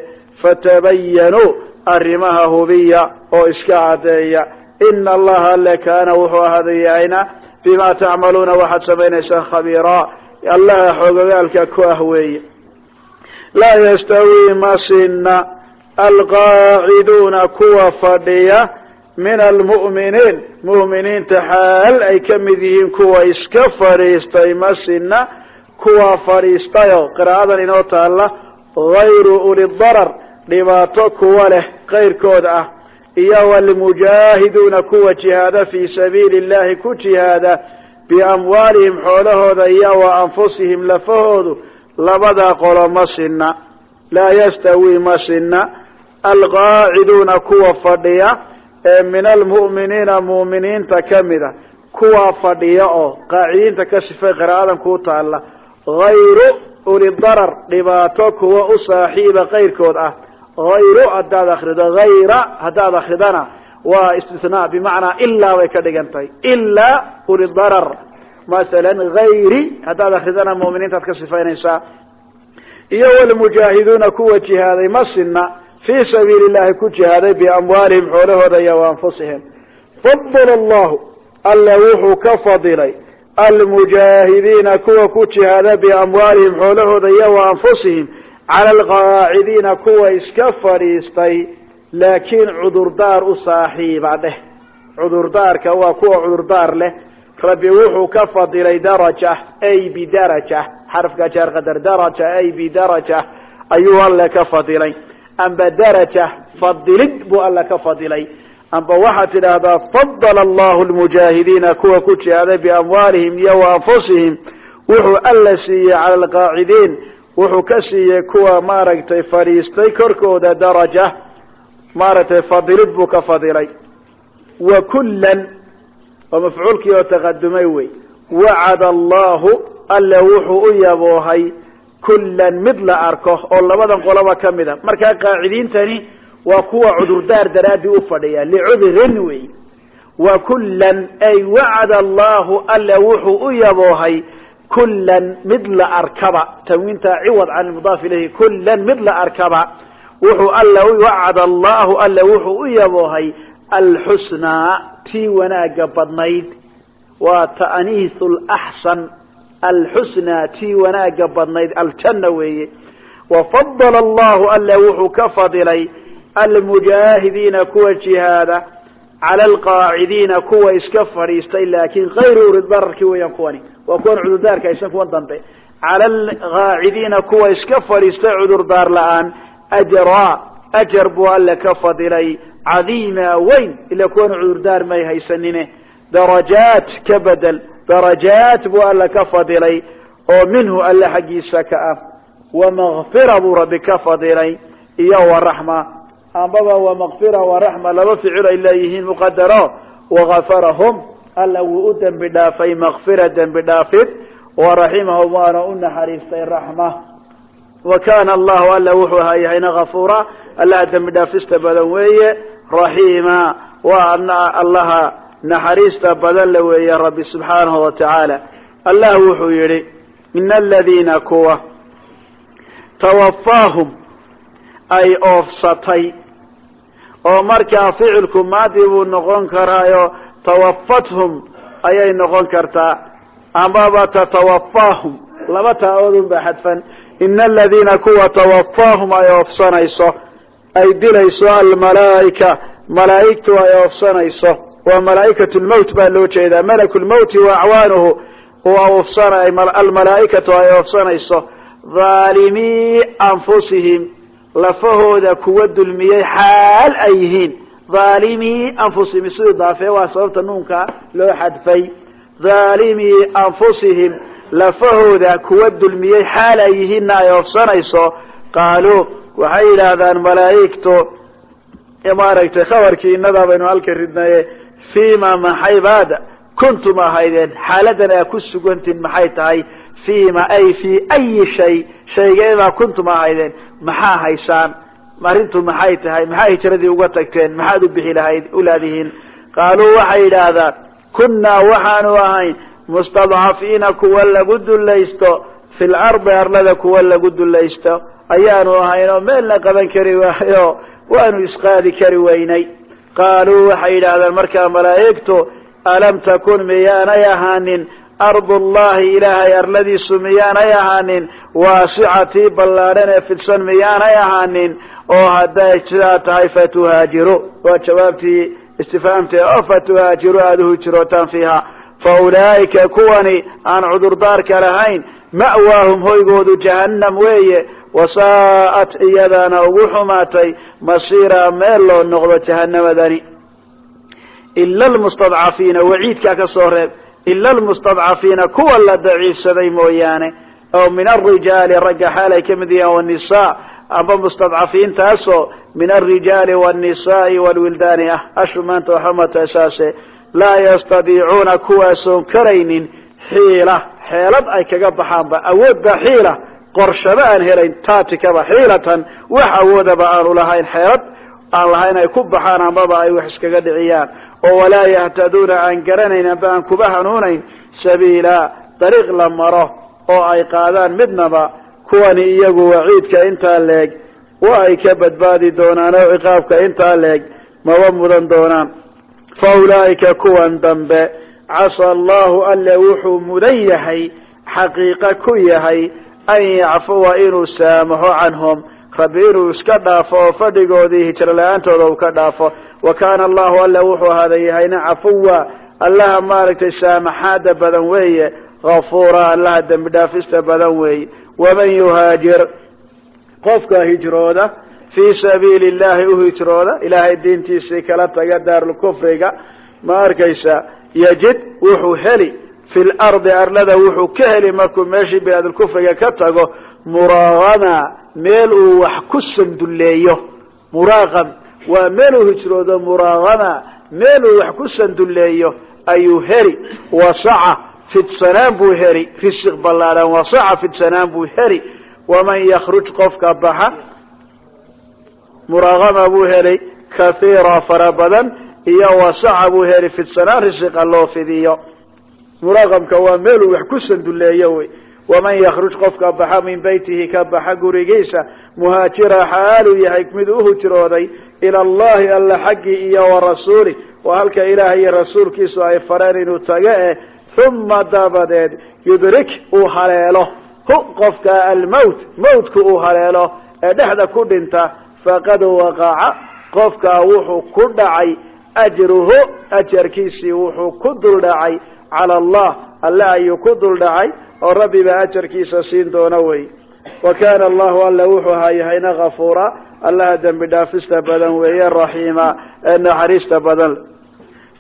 fatabayanuu arrimaha hubiya oo iska caddeeya. Ina allaha alle kaana wuxuu ahadayahayna bima tacmaluuna waxaad samaynaysaan khabiiraa allaha xoogagaalka ku ah weeye laa yastawii masina alqaaciduuna kuwa fadhiya min almu'miniin mu'miniinta xaal ay ka mid yihiin kuwa iska fadhiistay masina kuwa fadhiistayo qiraa'adan inoo taalla hayru ulidarar dhibaato kuwa leh kayrkood ah iyo walmujaahiduuna kuwa jihaada fii sabiili illahi ku jihaada biamwaalihim xoolahooda iyo wa anfusihim lafahoodu labadaa qolo ma sinna laa yastawii ma sinna. Alqaaciduuna kuwa fadhiya ee min almu'miniina mu'miniinta ka mida kuwa fadhiya oo qaacidiinta ka sifay qiraa'adan kuu taalla hayru ulidarar dhibaato kuwa u saaxiiba kayrkood ah hayru haddaad akrido hayra haddaad akridana waa istinaa bimacnaa ilaa bay ka dhigan tahay ilaa ulidarar masalan hayri haddaad akridana mu'miniintaad ka sifaynaysaa iyo walmujaahiduuna kuwa jihaaday ma sinna fii sabiili llahi ku jihaaday biamwaalihim xoolahooda iyo wa anfusihim fadala allahu alla wuxuu ka fadilay almujaahidiina kuwa ku jihaada biamwaalihim xoolahooda iyo wa anfusihim cala alqaacidiina kuwa iska fadhiistay laakiin cudurdaar u saaxiiba dheh cudurdaarka waa kuwa cudurdaar leh rabbi wuxuu ka fadilay daraja ay bidaraja xarafka jaar qadar daraja ay bidaraja ayuu alle ka fadilay amba daraja fadilid buu alle ka fadilay amba waxaad tidhaahdaa fadala allahu lmujaahidiina kuwa ku jihaaday biamwaalihim iyo wa anfusihim wuxuu alla siiyey cala alqaacidiin wuxuu ka siiyey kuwa maaragtay fadhiistay korkooda daraja maaragtay fadilid buu ka fadilay. Wa kullan oo mafcuulkii oo taqadumay wey. Wacada allahu alle wuxuu u yaboohay kullan mid la arko oo labadan qoloba ka mid a. Markaa qaacidiintani waa kuwa cudurdaar daraadii u fadhiya licudrin wey. Wa kullan ay wacada allahu alle wuxuu u yaboohay kullan mid la arkaba. Tanwiinta ciwad can mudaaf ilayhi kullan mid la arkaba. Wuxuu alle wacada allahu alle wuxuu u yaboohay alxusnaa tii wanaaga badnayd. Waa ta'niisu laxsan alxusnaa tii wanaaga badnayd aljanna weeye. Wafadala allahu alle wuxuu ka fadilay almujaahidiina kuwa jihaada cala alqaacidiina kuwa iska fadhiistay laakin kayru urid weeyaan kuwani waa kuwan cudurdaarka aysan kuwan dambe cala alqaacidiina kuwa iska fadhiistay cudurdaar la'aan ajraa ajar buu alle ka fadilay cadiima weyn ila kuwan cudurdaar may haysanine. Darajaat ka bedel darajaat buu alle ka fadilay oo minhu alle xaggiisa ka ah. Wamakfira buu rabbi ka fadilay iyo waraxma ambaba wamakfira waraxma laba ficil ay leeyihiin muqadaro wagafarahum alla wuu u dembi dhaafay makfira dembi dhaafid waraximahum waana u naxariistay raxma. Wa kana allahu alla wuxuu hayahayna gafuura allaha dembi dhaafista badan weeye raxiima. Waa allaha naxariista badan le weeye rabbi subxaanahu wa allah wuxuu yihi ina aladiina kuwa tawafaahum ay oofsatay. Oo markaa ficilku maadi buu noqon karaayo tawafathum ayay noqon kartaa. Amaba tatawafaahum laba taa-oodun baa xadfan. Ina aladiina kuwa tawafaahum ay oofsanayso. Ay dilayso almalaaika. Malaa'igtu ay oofsanayso. Waa malaa'ikat lmowt baa loo jeedaa malaku lmowti wa acwaanuhu almalaaikatu ay oofsanayso. Dhaalimii anfusihim. Lafahooda kuwa dulmiyey xaal ay yihiin dhaalimii anfusihim isu idaafe waa sababta nuunka loo xadfay. Dhaalimii anfusihim lafahooda kuwa dulmiyey xaal ay yihiinna ay oofsanayso qaaluu waxay yidhaahdaan malaa'igtu maaragtay khabarkii inadaa baynu halka ridnaye fima maxay baad? Kuntum ahaydeen xaaladan aa ku sugantiin maxay tahay? Fima ay fi ayi shay shaygeedaa kuntum ahaydeen maxaa haysaan arrintu maxay tahay maxaa hijradii uga tagteen maxaad u bixi lahayd ulaadihiin qaaluu waxay yidhaahdaan kunnaa waxaanu ahayn mustadcafiina kuwa lagu dulaysto fi lardi arlada kuwa lagu dulaysto ayaanu ahayn oo meelna qaban kari waayo waanu isqaadi kari weynay. Qaaluu waxay yidhaahdaan markaa malaa'igtu alam takun miyaanay ahaanin ardullahi ilaahay arladiisu miyaanay ahaanin? Waasicatii ballaadhan ee fidsan miyaanay ahaanin? Oo hadday sidaa tahay fatuhaajiru. Waa jawaabtii istifhaamtee oo fatuhaajiru aada uhujirootaan fiiha. Fa ulaa'ika kuwani aan cudurdaarka lahayn ma'waahum hoygoodu jahannam weeye. Wasaa'at iyadaana ugu xumaatay masiira meel loo noqdo jahannamadani ila lmustadcafiina waciidkaa ka soo reeb ila almustadcafiina kuwa la daciifsaday mooyaane oo min alrijaali ragga xaal ay ka mid yihiin wanisaa amba mustadcafiintaasoo min alrijaali wاnnisaai wاlwildaani ah ashu maanta waxamata saase laa yastadiicuuna kuwaasoon karaynin xiila xeelad ay kaga baxaanba awoodba xiila qorshaba aan helayn taatikaba xiilatan wax awoodaba aanu lahayn aan lahayn ay ku baxaan ambaba ay wax iskaga dhiciyaan. Oo walaa yahtaduuna aan garanayn amba aan kuba hanuunayn sabiila dariiq la maro oo ay qaadaan midnaba kuwani iyagu waciidka intaa leeg wa ay ka badbaadi doonaan oo ciqaabka intaa leeg maba mudan doonaan. Fa ulaa'ika kuwan dambe casa allahu alle wuxuu mudan yahay xaqiiqo ku yahay an yacfuwa inuu saamaxo canhum rabbi inuu iska dhaafo oo fadhigoodii hijro la'aantooda uu ka dhaafo. Wa kaana allahu alle wuxuu ahaadan yahayna cafuwa. Allaha maaragtay saamaxaada badan weeye hafuura allaha dembi dhaafista badan weeye. Waman yuhaajir qofka hijrooda fii sabiili illahi u hijrooda ilaahay diintiisii kala taga daarulkufriga ma arkaysa yajid wuxuu heli. Fi lardi arlada wuxuu ka heli markuu meeshii bilaadulkufriga ka tago muraaqama meel uu wax ku sandulleeyo. Muraaqam waa meel uu hijroodo muraaqama meel uu wax ku sandulleeyo ayuu heli wasaca fidsanaan buu heli risiq ballaadhan wasaca fidsanaan buu heli waman yakruj qofka baxa muraaqama buu helay kathiira fara badan iyo wasaca buu heli fidsanaan risiqa loo fidiyo. Muraaqamka waa meeluu wax ku sanduleeyo wey waman yakruj qofka baxa min beytihi ka baxa gurigiisa muhaajira xaaluu yahay mid u hijrooday ila allahi alla xaggii iyo wa rasuuli waa halka ilaah iyo rasuulkiisu ay fareen inuu tago eh uma dabadeed yudrik uu haleelo hu qofka almowt mowtka uu haleelo ee dhexda ku dhinta faqad waqaca qofkaa wuxuu ku dhacay ajruhu ajarkiisii wuxuu ku dul dhacay cala allah alle ayuu ku dul dhacay oo rabbi baa ajarkiisa siin doona wey. Wa kaana allahu alla wuxuu hayahayna kafuura allaha dembi dhaafista badan weeye raxiima ee naxariista badan.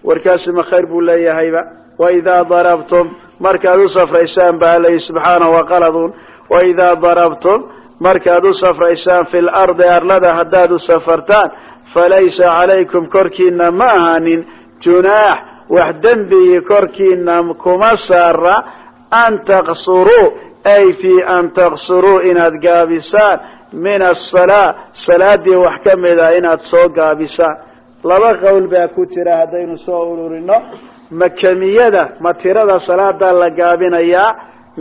Warkaasi ma khayr buu leeyahayba. Waidaa darabtum markaad u safraysaan ba alayi subxaana waqaladun waidaa darabtum markaad u safraysaan fi lardi arlada haddaad u safartaan falaysa calaykum korkiina ma ahaanin junaax. Wax dembigii korkiina kuma saara an taqsuruu ay fi an taqsuruu inaad gaabisaan min asalaa salaadii wax ka mid a inaad soo gaabisaan laba qowl baa ku jira haddaynu soo ururino ma kemiyada ma tirada salaadaa la gaabinayaa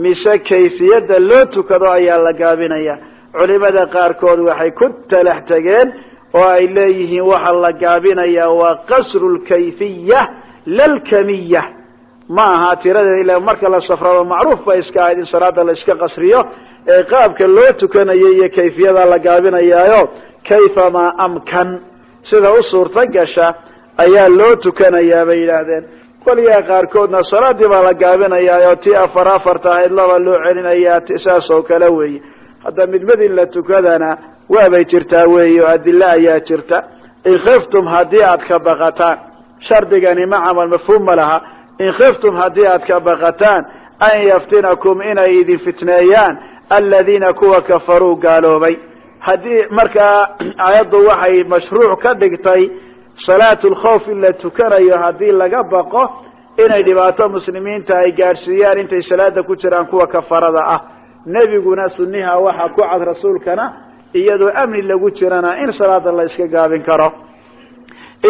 mise kayfiyadda loo tukado ayaa la gaabinayaa culimada qaarkood waxay ku talax tegeen oo ay leeyihiin waxa la gaabinayaa waa qasru lkayfiya lalkamiya ma aha tiradeeda ila marka la safrado macruuf ba iska ahayd in salaada la iska qasriyo ee qaabka loo tukanayo iyo kayfiyada la gaabinayaayo kayfamaa amkan sida u suurta gasha ayaa loo tukanayaa bay yidhaahdeen. Qoliyaa qaarkoodna salaadii baa la gaabinayaa tii afar afarta ahayd laba loo celinayaa saas oo kale weeye. Hadda mid mid in la tukadana waabay jirtaa weeye oo adilo ayaa jirta. In khiftum haddii aad ka baqataan shardigani ma camal mafhuum ma laha in khiftum haddii aad ka baqataan an yaftinakum inay idin fitneeyaan aladiina kuwa kafaruu gaaloobay haddii markaa aayaddu waxay mashruuc ka dhigtay salaatu lkhawf in la tukanayo haddii laga baqo inay dhibaato muslimiinta ay gaadhsiiyaan intay salaada ku jiraan kuwa kafarada ah nebiguna suniha waxaa ku cad rasuulkana iyadoo amni lagu jirana in salaada la iska gaabin karo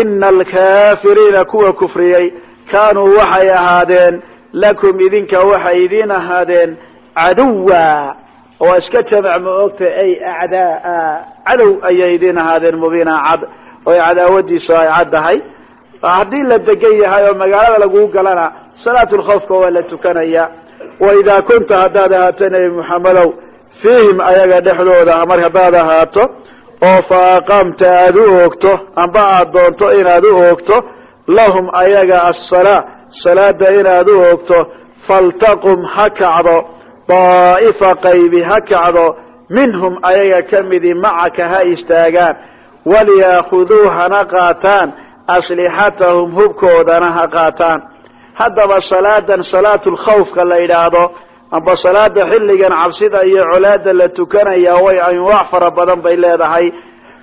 ina alkaafiriina kuwa kufriyey kaanuu waxay ahaadeen lakum idinka waxay idin ahaadeen caduwa oo iska jamac ma ogta ay acdaa cadow ayay idin ahaadeen mubiina cad oo cadaawadiisu ay caddahay haddii la degan yahay oo magaalada lagu galana salaatulkhawfka waa la tukanaya. Waidaa kunta haddaad ahaato nebi muxamedow fiihim ayaga dhexdooda mar haddaad ahaato oo fa aqamta aada u oogto amba aada doonto inaad u oogto lahum ayaga assalaa salaada inaad u oogto faltaqum ha kacdo daa'ifa qaybi ha kacdo minhum ayaga ka midi macaka ha istaagaan waliyaakhuduu hana qaataan aslixatahum hubkoodana ha qaataan. Haddaba salaadan salaatulkhawfka la yidhaahdo amba salaada xilligan cabsida iyo colaada la tukanaya way anwaac fara badan bay leedahay.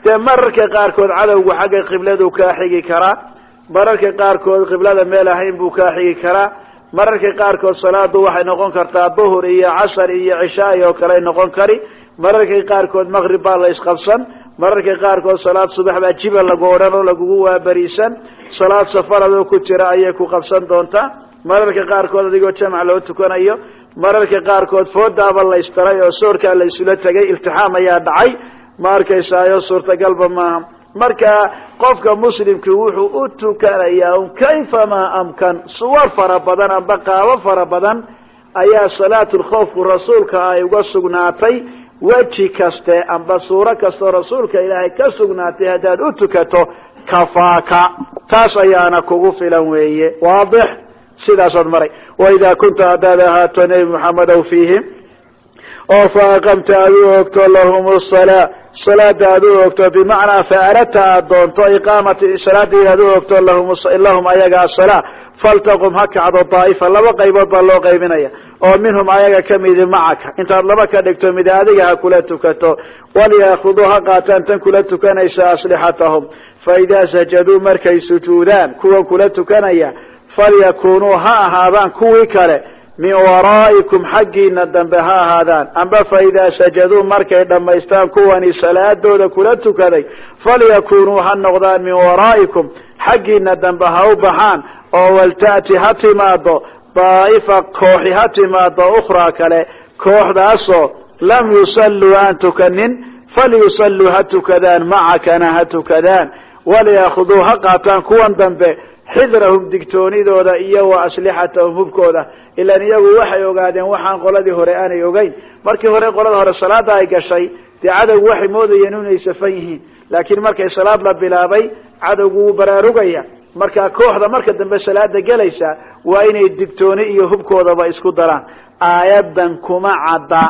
Dee mararka qaarkood cadowgu xagga qibladu kaa xigi karaa mararka qaarkood qiblada meel ahayn buu kaa xigi karaa. Mararka qaarkood salaadu waxay noqon kartaa duhur iyo casar iyo cishaai oo kale noqon kari. Mararka qaarkood maqrib baa la isqabsan. Mararka qaarkood salaad subax baa jiba lagu odhan oo lagugu waabariisan salaad safaradoo ku jira ayay ku qabsan doontaa. Mararka qaarkood adigoo jamac loo tukanayo. Mararka qaarkood foodaaba la istaray oo soorkaa la isula tegay iltixaam ayaa dhacay. Ma arkaysaayo suurtagalba maaha marka qofka muslimkii wuxuu u tukanayaa un kayfamaa amkan? Suwar fara badan amba qaabo fara badan ayaa salaatulkhawfku rasuulka ay uga sugnaatay. Weji kaste amba suuro kastoo rasuulka ilaahay ka sugnaatay haddaad u tukato kafaaka. Taas ayaana kugu filan weeye. Waadix. Sidaasood maray. Waidaa kunta haddaad ahaato nebi moxamedow fiihim oo fa aqamta aad u ogto lahum salaa salaada aad u ogto bimacnaa faaradta aad doonto iqaamati salaada inaad u ogto lahum ayaga asalaa faltaqum ha kacdo daa'ifa laba qaybood baa loo qaybinaya oo minhum ayaga kamidi macaka intaad laba ka dhigto mid adiga ha kula tukato walyaakuduu ha qaataan tan kula tukanaysa aslixatahum faidaa sajaduu markay sujuudaan kuwan kula tukanaya falyakunuu ha ahaadaan kuwii kale min waraa'ikum xaggiina dambe ha ahaadaan. Amba fa idaa sajaduu markay dhammaystaan kuwani salaadooda kula tukaday falyakunuu ha noqdaan min waraa'ikum xaggiina dambe ha u baxaan oo walta'ti ha timaado daa'ifa kooxi ha timaado ukhraa kale kooxdaasoo lam yusalluu aan tukanin falyusalluu ha tukadaan macakana ha tukadaan walyaakuduu ha qaataan kuwan dambe xidrahum digtoonidooda iyo wa aslixatahum hubkooda. Ilan iyagu waxay ogaadeen waxaan qoladii hore aanay ogeyn. Markii hore qolada hore salaada ay gashay dee cadowgu waxay moodayeen inay safan yihiin. Laakiin markay salaad la bilaabay cadowgu wuu baraarugaya marka kooxda marka dambe salaada gelaysa waa inay digtooni iyo hubkoodaba isku daraan. Aayadan kuma cadda.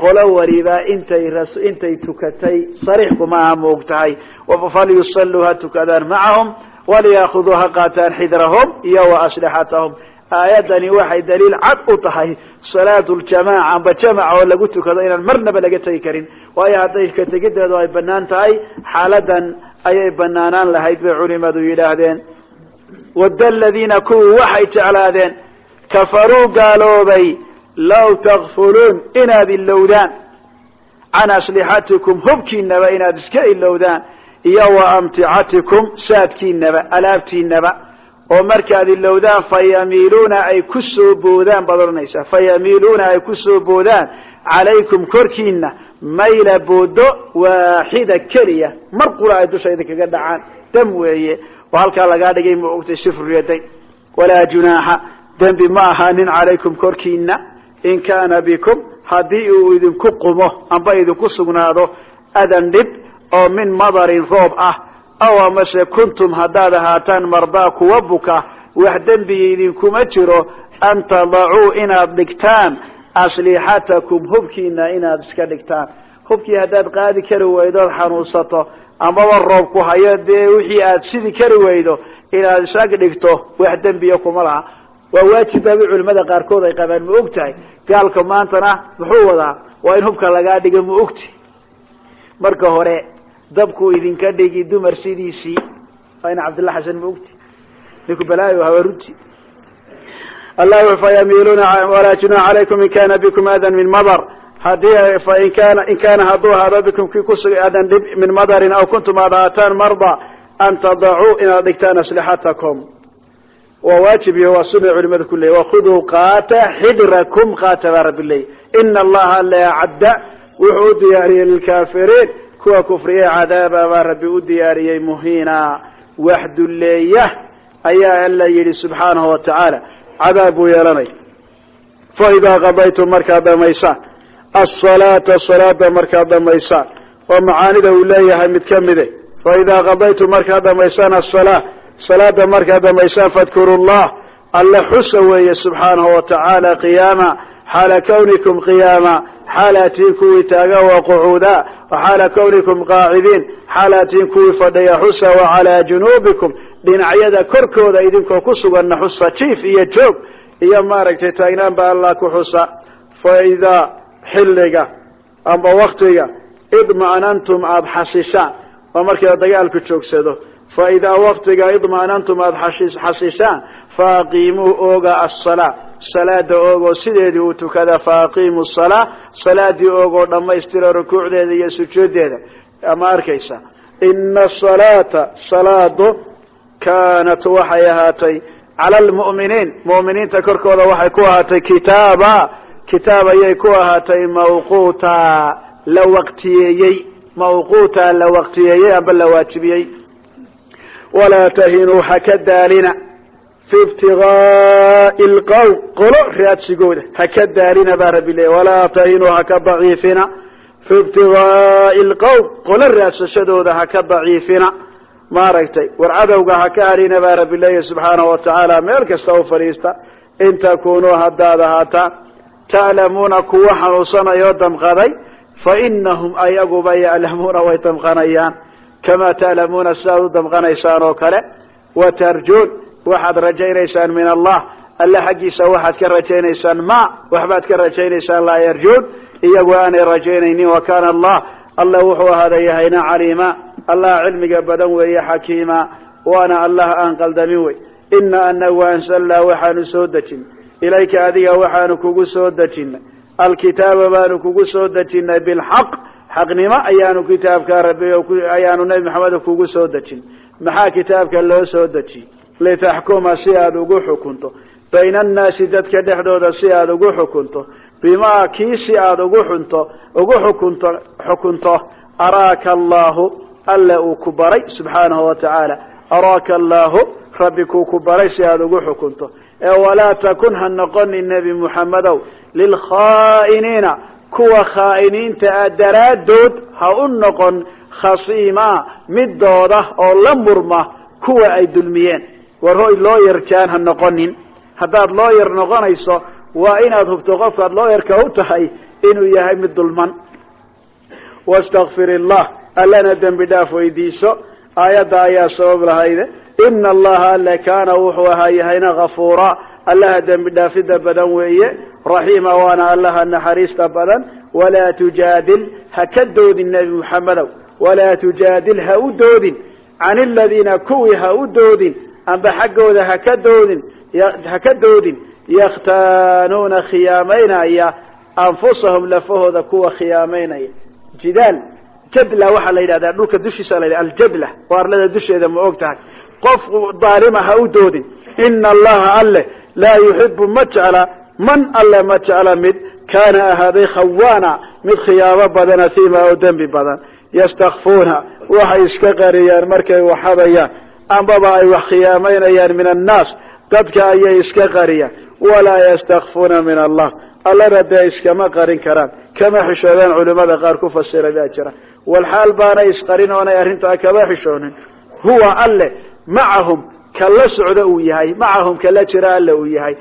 Qolo waliba intay intay tukatay sariix kuma aha moog tahay ha tukadaan. Macahum walyaakuduu ha qaataan xidrahum iyo wa aslixatahum aayadani waxay daliil cad u tahay salaatu ljamaca amba jamaca oo lagu tukado inaan marnaba laga tegi karin waayo hadday ka tegideedu ay bannaan tahay xaaladan ayay banaanaan lahayd bay culimadu yidhaahdeen wadda aladiina kuwii waxay jeclaadeen kafaruu gaaloobay law takfuluun inaad ilowdaan can aslixatikum hubkiinaba inaad iska ilowdaan iyo wa amticatikum saadkiinaba alaabtiinaba oo markaad ilowdaan fayamiiluuna ay ku soo boodaan baad odhanaysaa fayamiiluuna ay ku soo boodaan calaykum korkiina mayla boodo waaxida keliya mar qura ay dusha idinkaga dhacaan dam weeye oo halkaa lagaa dhigay ma ogtay sifriyaday walaa junaaxa dembi ma ahaanin calaykum korkiina in kaana bikum haddii uu idinku qumo amba idinku sugnaado adan dhib oo min madarin roob ah aw amase kuntum haddaad ahaataan mardaa kuwa buka wax dembiga idinkuma jiro an tadacuu inaad dhigtaan aslixatakum hubkiina inaad iska dhigtaan. Hubkii haddaad qaadi kari weydood xanuunsato amaba roob ku hayo dee wixii aad sidi kari weydo inaad isag dhigto wax dembiya kuma laha. Waa waajib baabay culimada qaarkood ay qabaan ma og gaalka maantana muxuu wadaa waa in hubka lagaa dhigo ma ogti? Marka hore dabkuu idinka dhigi dumar sidiisii waa ina cabdillah xasan ma ogti? Ninku balaayo hawaruti allah fayamiiluuna walaa junaaxa calaykum in kana bikum adan min madar. Hadii fain kana in kana hadduu ahaado bikum kii kusug adan dhib min madarin aw kuntum aad ahaataan marda an tadacuu inaad dhigtaan aslixatakum. Waa waajib iyo waa sunay culimada ku wakhuduu qaata xidrakum qaata baa rabbi leey ina allaha la acadda wuxuu u diyaariyey lilkaafiriin kuwa kufriye cadaaba baa rabbi u diyaariyey muhiina. Wax dulleeya ayaa alla yidhi subxaanahu wa tacaala. Cadaab buu yeelanaya fa idaa qadaytum markaad dhamaysaan asalaata salaada markaad dhamaysaan oo macaanida uu leeyahay mid ka mide fa idaa qadaytum markaad dhamaysaan asalaa salaada markaad dhamaysaan fadkuru llah alla xusa weeye subxaanahu wa tacaala qiyaama. Xaala kawnikum qiyaama. Xaalatiin kuwii taagan waa qucuuda waxaala kawnikum qaacidiin xaalatiin kuwii fadhiya xusa wa calaa junuubikum dhinacyada korkooda idinkoo ku suganna xusa jiif iyo joog iyo maaragtay taagnaan ba allah ku xusa fa idaa xilliga amba waktiga idma'nantum aada xasishaan waa markii dagaalku joogsado fa idaa waktiga idma'nantum aada xasishaan faaqiimuu ooga asalaa salaada oogoo sideedii uu tukada faaqiimu salaa salaadii oogoo dhammaystira rukuucdeeda iyo sujuuddeeda. Ama arkaysa ina asalaata salaadu kaanat waxay ahaatay cala almu'miniin mu'miniinta korkooda waxay ku ahaatay kitaaba. Kitaab ayay ku ahaatay mawquuta la waqtiyeeyey mawquuta la waqtiyeeyey amba la waajibiyey. Walaa tahinuu haka daalina fi ibtigaai lqowm qolo raadsigooda haka daalina baa rabbi leeyay walaa tahinuu haka daciifina fi ibtigaai lqowm qolo raadsashadooda haka daciifina maaragtay war cadowga haka hadhina baa rabbi leeyahy subxaanahu watacaala meel kasta u fadhiista in takunuu haddaad ahaataan ta'lamuuna kuwa xanuunsanayoo damqaday fa inahum ayaguba ya'lamuuna way damqanayaan kamaa ta'lamuuna sidaad u oo kale wa tarjuun waxaad rajaynaysaan min allah alle xaggiisa waxaad ka rajaynaysaan ma waxbaad ka rajaynaysaan laa yarjuun iyagu aanay rajaynaynin wa kaana allah alla wuxuu ahaada yahayna caliima allah cilmiga badan weeye xakiima waana allah aan qaldamin wey. Ina anagu ansalnaa waxaanu soo dejin. Ilayka adiga waxaanu kugu soo dejinay alkitaaba baanu kugu soo dejinay bilxaq xaqnimo ayaanu kitaabka rabbi ayaanu nebi maxamed kugu soo dejin. Maxaa kitaabka loo soo dejiyey litaxkuma si aada ugu xukunto bayna annaasi dadka dhexdooda si aada ugu xukunto bimaa kii si aada ugu xunto ugu xukunto xukunto araaka allahu alla uu ku baray subxaanahu wa tacaala araaka allaahu rabbi kuu ku baray si aada ugu xukunto ee walaa takun ha noqonin nebi muxammedow lilkhaa'iniina kuwa khaa'iniinta ah daraaddood ha u noqon khasiimaa midooda oo la murma kuwa ay dulmiyeen war hoy loo yarjaan ha noqonin. Haddaad loo yar noqonayso waa inaad hubto qofkaad loo yarka u tahay inuu yahay mid dulman. Wastakfir illah allana dembi dhaaf weydiiso. Aayadda ayaa sabab lahayde. Ina allaha alle kaana wuxuu ahaa yahayna kafuura allaha dembi dhaafida badan weeye. Raxiima waana allaha naxariista badan. Walaa tujaadil ha ka doodin nebi muxamedow walaa tujaadil ha u doodin. Can aladiina kuwii ha u doodin amba xaggooda haka doodin ha ka doodin yakhtaanuuna khiyaamaynaya anfusahum lafahooda kuwa khiyaamaynaya. Jidaal jadla waxaa la yidhahdaa dhulka dushiisa la yidhah aljadla oo arlada dusheeda ma og tahay. Qof daalima ha u doodin ina allaha alle laa yuxibu ma jecla man alle ma jecla mid kaana ahaaday khawaana mid khiyaamo badan ahiima oo dembi badan. Yastakfuuna waxay iska qariyaan markay waxadayaan ambaba ay wax khiyaamaynayaan min annaas dadka ayay iska qariyaan walaa yastakfuuna min allah allana dee iskama qarin karaan kama xishoodaan culimada qaar ku fasiray baa jira walxaal baanay isqarin oonay arrintaa kama xishoonin huwa alle macahum kala socda uu yahay macahum kala jira alle uu yahay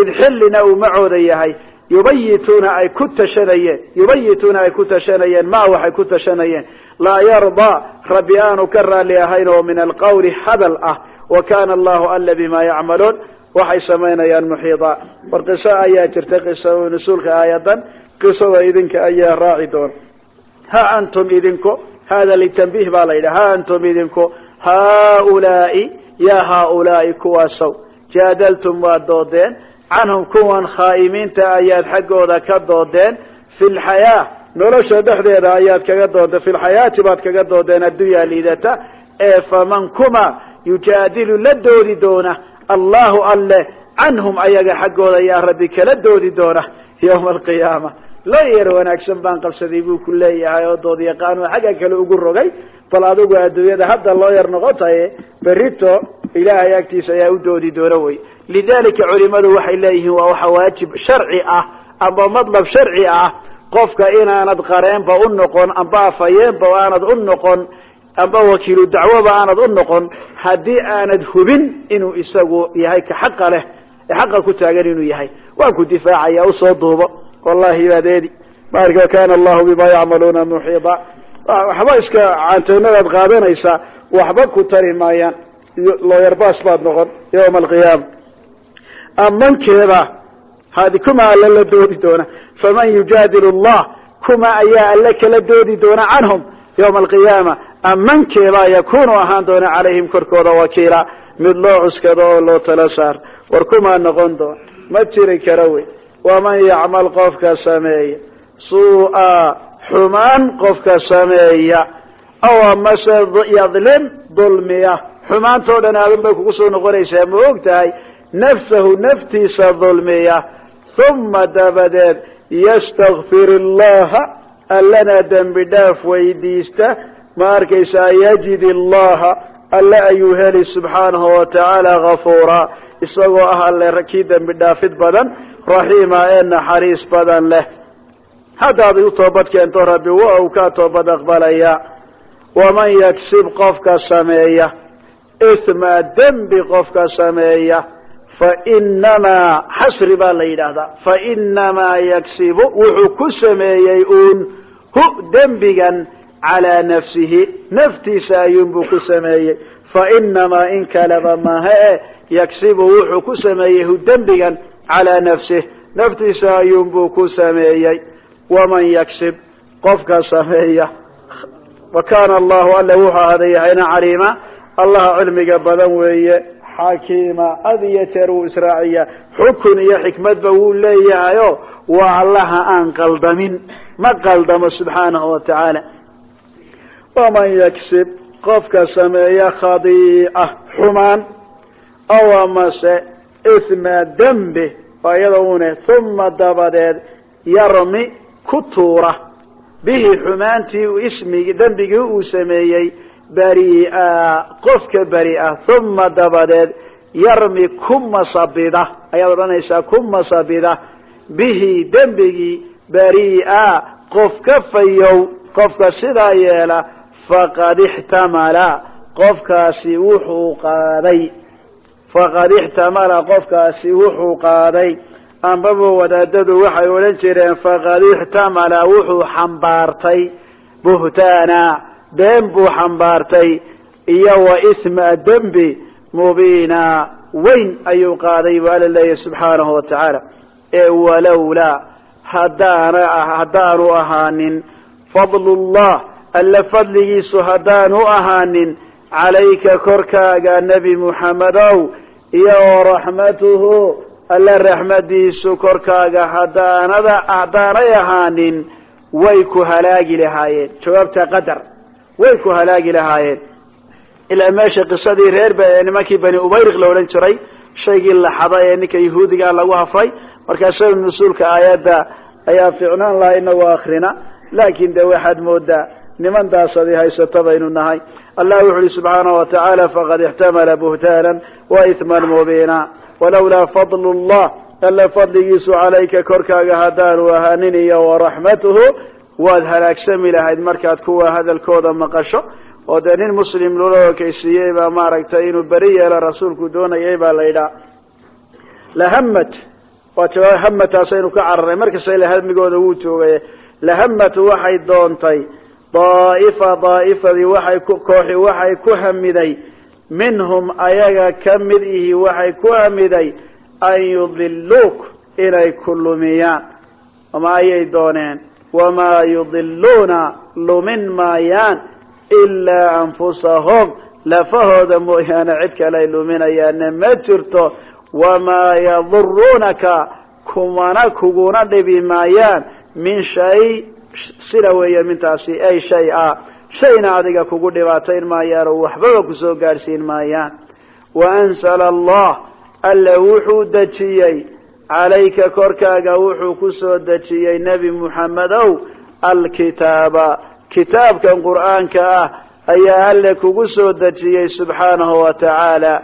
id xillina uu macooda yahay yubayituuna ay ku tashanayeen yubayituuna ay ku tashanayeen ma waxay ku tashanayeen laa yardaa rabbi aanu ka raali ahayn oo min alqawli hadal ah wa kana allahu alla bima yacmaluun. Waxay samaynayaan muxiida. War qiso ayaa jirta qisa nusuulka aayadan qisada idinka ayaa raaci doona ha antum idinku hada litanbiih baa la yidhaha ha antum idinku haaulaai ya haaulaai kuwaasow jaadaltum waad doodeen. Canhum kuwan khaa'imiinta ayaad xaggooda ka doodeen. Fi lxayaa nolosha dhexdeeda ayaad kaga doodeen fi lxayaati baad kaga doodeen addunya liidata ee faman kuma yujaadilu la doodi doona allahu alle canhum ayaga xaggooda yaa rabbi kala doodi doona yawma alqiyaama la yar wanaagsan baan qabsaday buu ku leeyahay oo dood yaqaan oo xagga kale ugu rogay. Bal adigu adduunyada hadda loo yar noqotaye berito ilaahay agtiisa ayaa u doodi doona wey. Lidalika culimadu waxay leeyihiin waa waxa waajib sharci ah amba madlab sharci ah qofka inaanad qareenba u noqon amba afayeenba aanad u noqon amba wakiilu dacwoba aanad u noqon haddii aanad hubin inuu isagu yahay ka xaqa leh ee xaqa ku taagan inuu yahay waan ku difaacaya u soo duubo. Wallahi baadeedi marka kana allahu bima yacmaluuna muxiida waxba iska caantoonadaad qaadanaysaa waxba ku tari maayaan looyarbaas baad noqon yawma alqiyaama amankeeda hadi kuma alla la doodi doona faman yujaadilu allah kuma ayaa alle kala doodi doona canhum yawma alqiyaama amankeedaa yakunu ahaan doona calayhim korkooda wakiila mid loo cuskado oo loo tala saar war kumaa noqon doona ma jiri kara wey waman yacmal qofka sameeya suu'a xumaan qofka sameeya aw amase yadlim dulmiya xumaantoo dhan aadun bay kugu soo noqonaysaa ma og tahay nafsahu naftiisa dulmiya uma dabadeed yastakfir illaha allana dembi dhaaf weydiista ma arkaysaa yajid allaha alle ayuu heli subxaanahu watacaala gafuura isagoo ah alle kii dembi dhaafid badan raxiima ee naxariis badan leh haddaad u toobad keento rabbi wa uu kaa toobad aqbalaya waman yagsib qofka sameeya ithma dembi qofka sameeya fainamaa xasri baa la yidhaahdaa. Fainamaa yagsibu wuxuu ku sameeyey uun hu dembigan calaa nafsihi. Naftiisa ayuunbuu ku sameeyey. Fainamaa in kaleba maaha e yagsibu wuxuu ku sameeyey hu dembigan calaa nafsih naftiisa ayuunbuu ku sameeyey. Waman yagsib qofka sameeya. Wa kaana allahu alle wuxuu ahada yahayna caliima. Allaha cilmiga badan weeye xakiima had iyo jeer wuu israaciya xukun iyo xikmadba wuu leeyahayo waa allaha aan qaldamin. Ma qaldamo subxaanahu wa tacaala. Waman yagsib qofka sameeya khadiica xumaan aw amase ithma dembi une uma dabadeed yarmi ku tuura. Bihi xumaantii ismigi dembigii uu sameeyey beri'a qofka beri'a uma dabadeed yarmi ku masabida ayaad odhanaysaa ku masabida bihi dembigii beri'a qof ka fayow qofka sidaa yeela faqad ixtamala. Qofkaasi wuxuu qaaday. Faqad ixtamala qofkaasi wuxuu qaaday. Ambaba wadaadadu waxay odhan jireen faqad ixtamala wuxuu xambaartay buhtaana been buu xambaartay iyo wa isma dembi mubiina weyn ayuu qaaday buu alla leeyahy subxaanahu wa tacaala. Ee walowlaa haddaana haddaanu ahaanin fadlullah alla fadligiisu haddaanu ahaanin calayka korkaaga nebi muxammedow iyo waraxmatuhu alla raxmadiisu korkaaga haddaanada haddaanay ahaanin way ku halaagi lahaayeen. Jawaabta qadar way ku halaagi lahaayeen. Ilaa meesha qisadii reer nimankii bani ubayriq la odhan jiray shaygii laxada ee ninka yahuudigaa lagu hafray markaa shay nusuulka aayadda ayaa fiicnaan lahaa inagoo akrina laakin de waxaad moodaa niman daasadi haysata baynu nahay. Allah wuxu uhi subxaanahu watacaala faqad ixtamala buhtana wa ihman mubiina. Walawlaa fadlu llah alla fadligiisu calayka korkaaga haddaanu ahaanin iyo waraxmatuhu waad halaagsami lahayd markaad kuwa hadalkooda maqasho oo dee nin muslim loola okeysiiyey baa maaragtay inuu beri yeelo rasuulku doonayay baa la yidhaha lahamat waa jawaab hamataasaynu ka cararay markasta ila hamigooda wuu joogay lahamat waxay doontay daa'ifa daa'ifadii waxay ku kooxi waxay ku hamiday. Minhum ayaga ka mid ihi waxay ku hamiday an yudiluuk inay ku lumiyaan. Ama ayay dooneen wamaa yudiluuna lumin maayaan ilaa anfusahum lafahooda mooyaane cid kale ay luminayaanna ma jirto wamaa yaduruunaka kumana kuguna dhibi maayaan min shay sida weeye mintaasi ay shay a shayna adiga kugu dhibaatayn maayaan oo waxbaba ku soo gaadhsiin maayaan waanzala allah alla wuxuu dejiyey calayka korkaaga wuxuu ku soo dejiyey nebi muxammedow alkitaaba. Kitaabkan qur'aanka ah ayaa alle kugu soo dejiyey subxaanahu wa tacaala.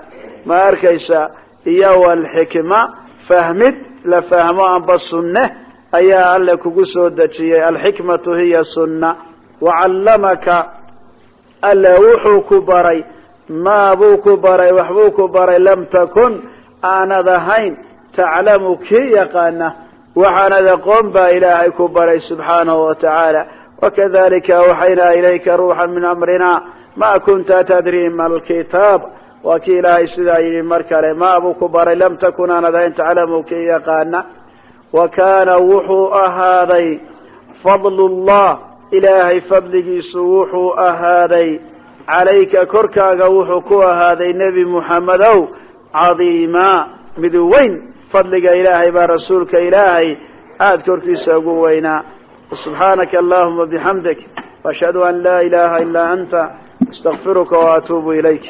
Ma arkaysa? Iyo walxikma fahmid la fahmo amba sunne ayaa alle kugu soo dejiyey. Alxikmatu hiya sunna. Wacallamaka alle wuxuu ku baray maa buu ku baray waxbuu ku baray lam takun aanad ahayn taclamu kii yaqaana waxaanad aqoon baa ilaahay ku baray subxaanahu wa tacaala. Wakadalika awxaynaa ilayka ruuxa min amrina ma kunta tadri ma alkitaab waa kii ilaahay sidaa yidhi mar kale ma buu ku baray lam takun aanad ahayn taclamu kii yaqaana. Wa kaana wuxuu ahaaday fadlu llah ilaahay fadligiisu wuxuu ahaaday calayka korkaaga wuxuu ku ahaaday nebi muxammedow cadiima mid weyn fadliga ilaahay baa rasuulka ilaahay aada korkiisa ugu weynaa. Subxaanaka allahuma bixamdik waashhadu an laa ilaha ilaa anta. Astaqfiruka waatuubu ilayk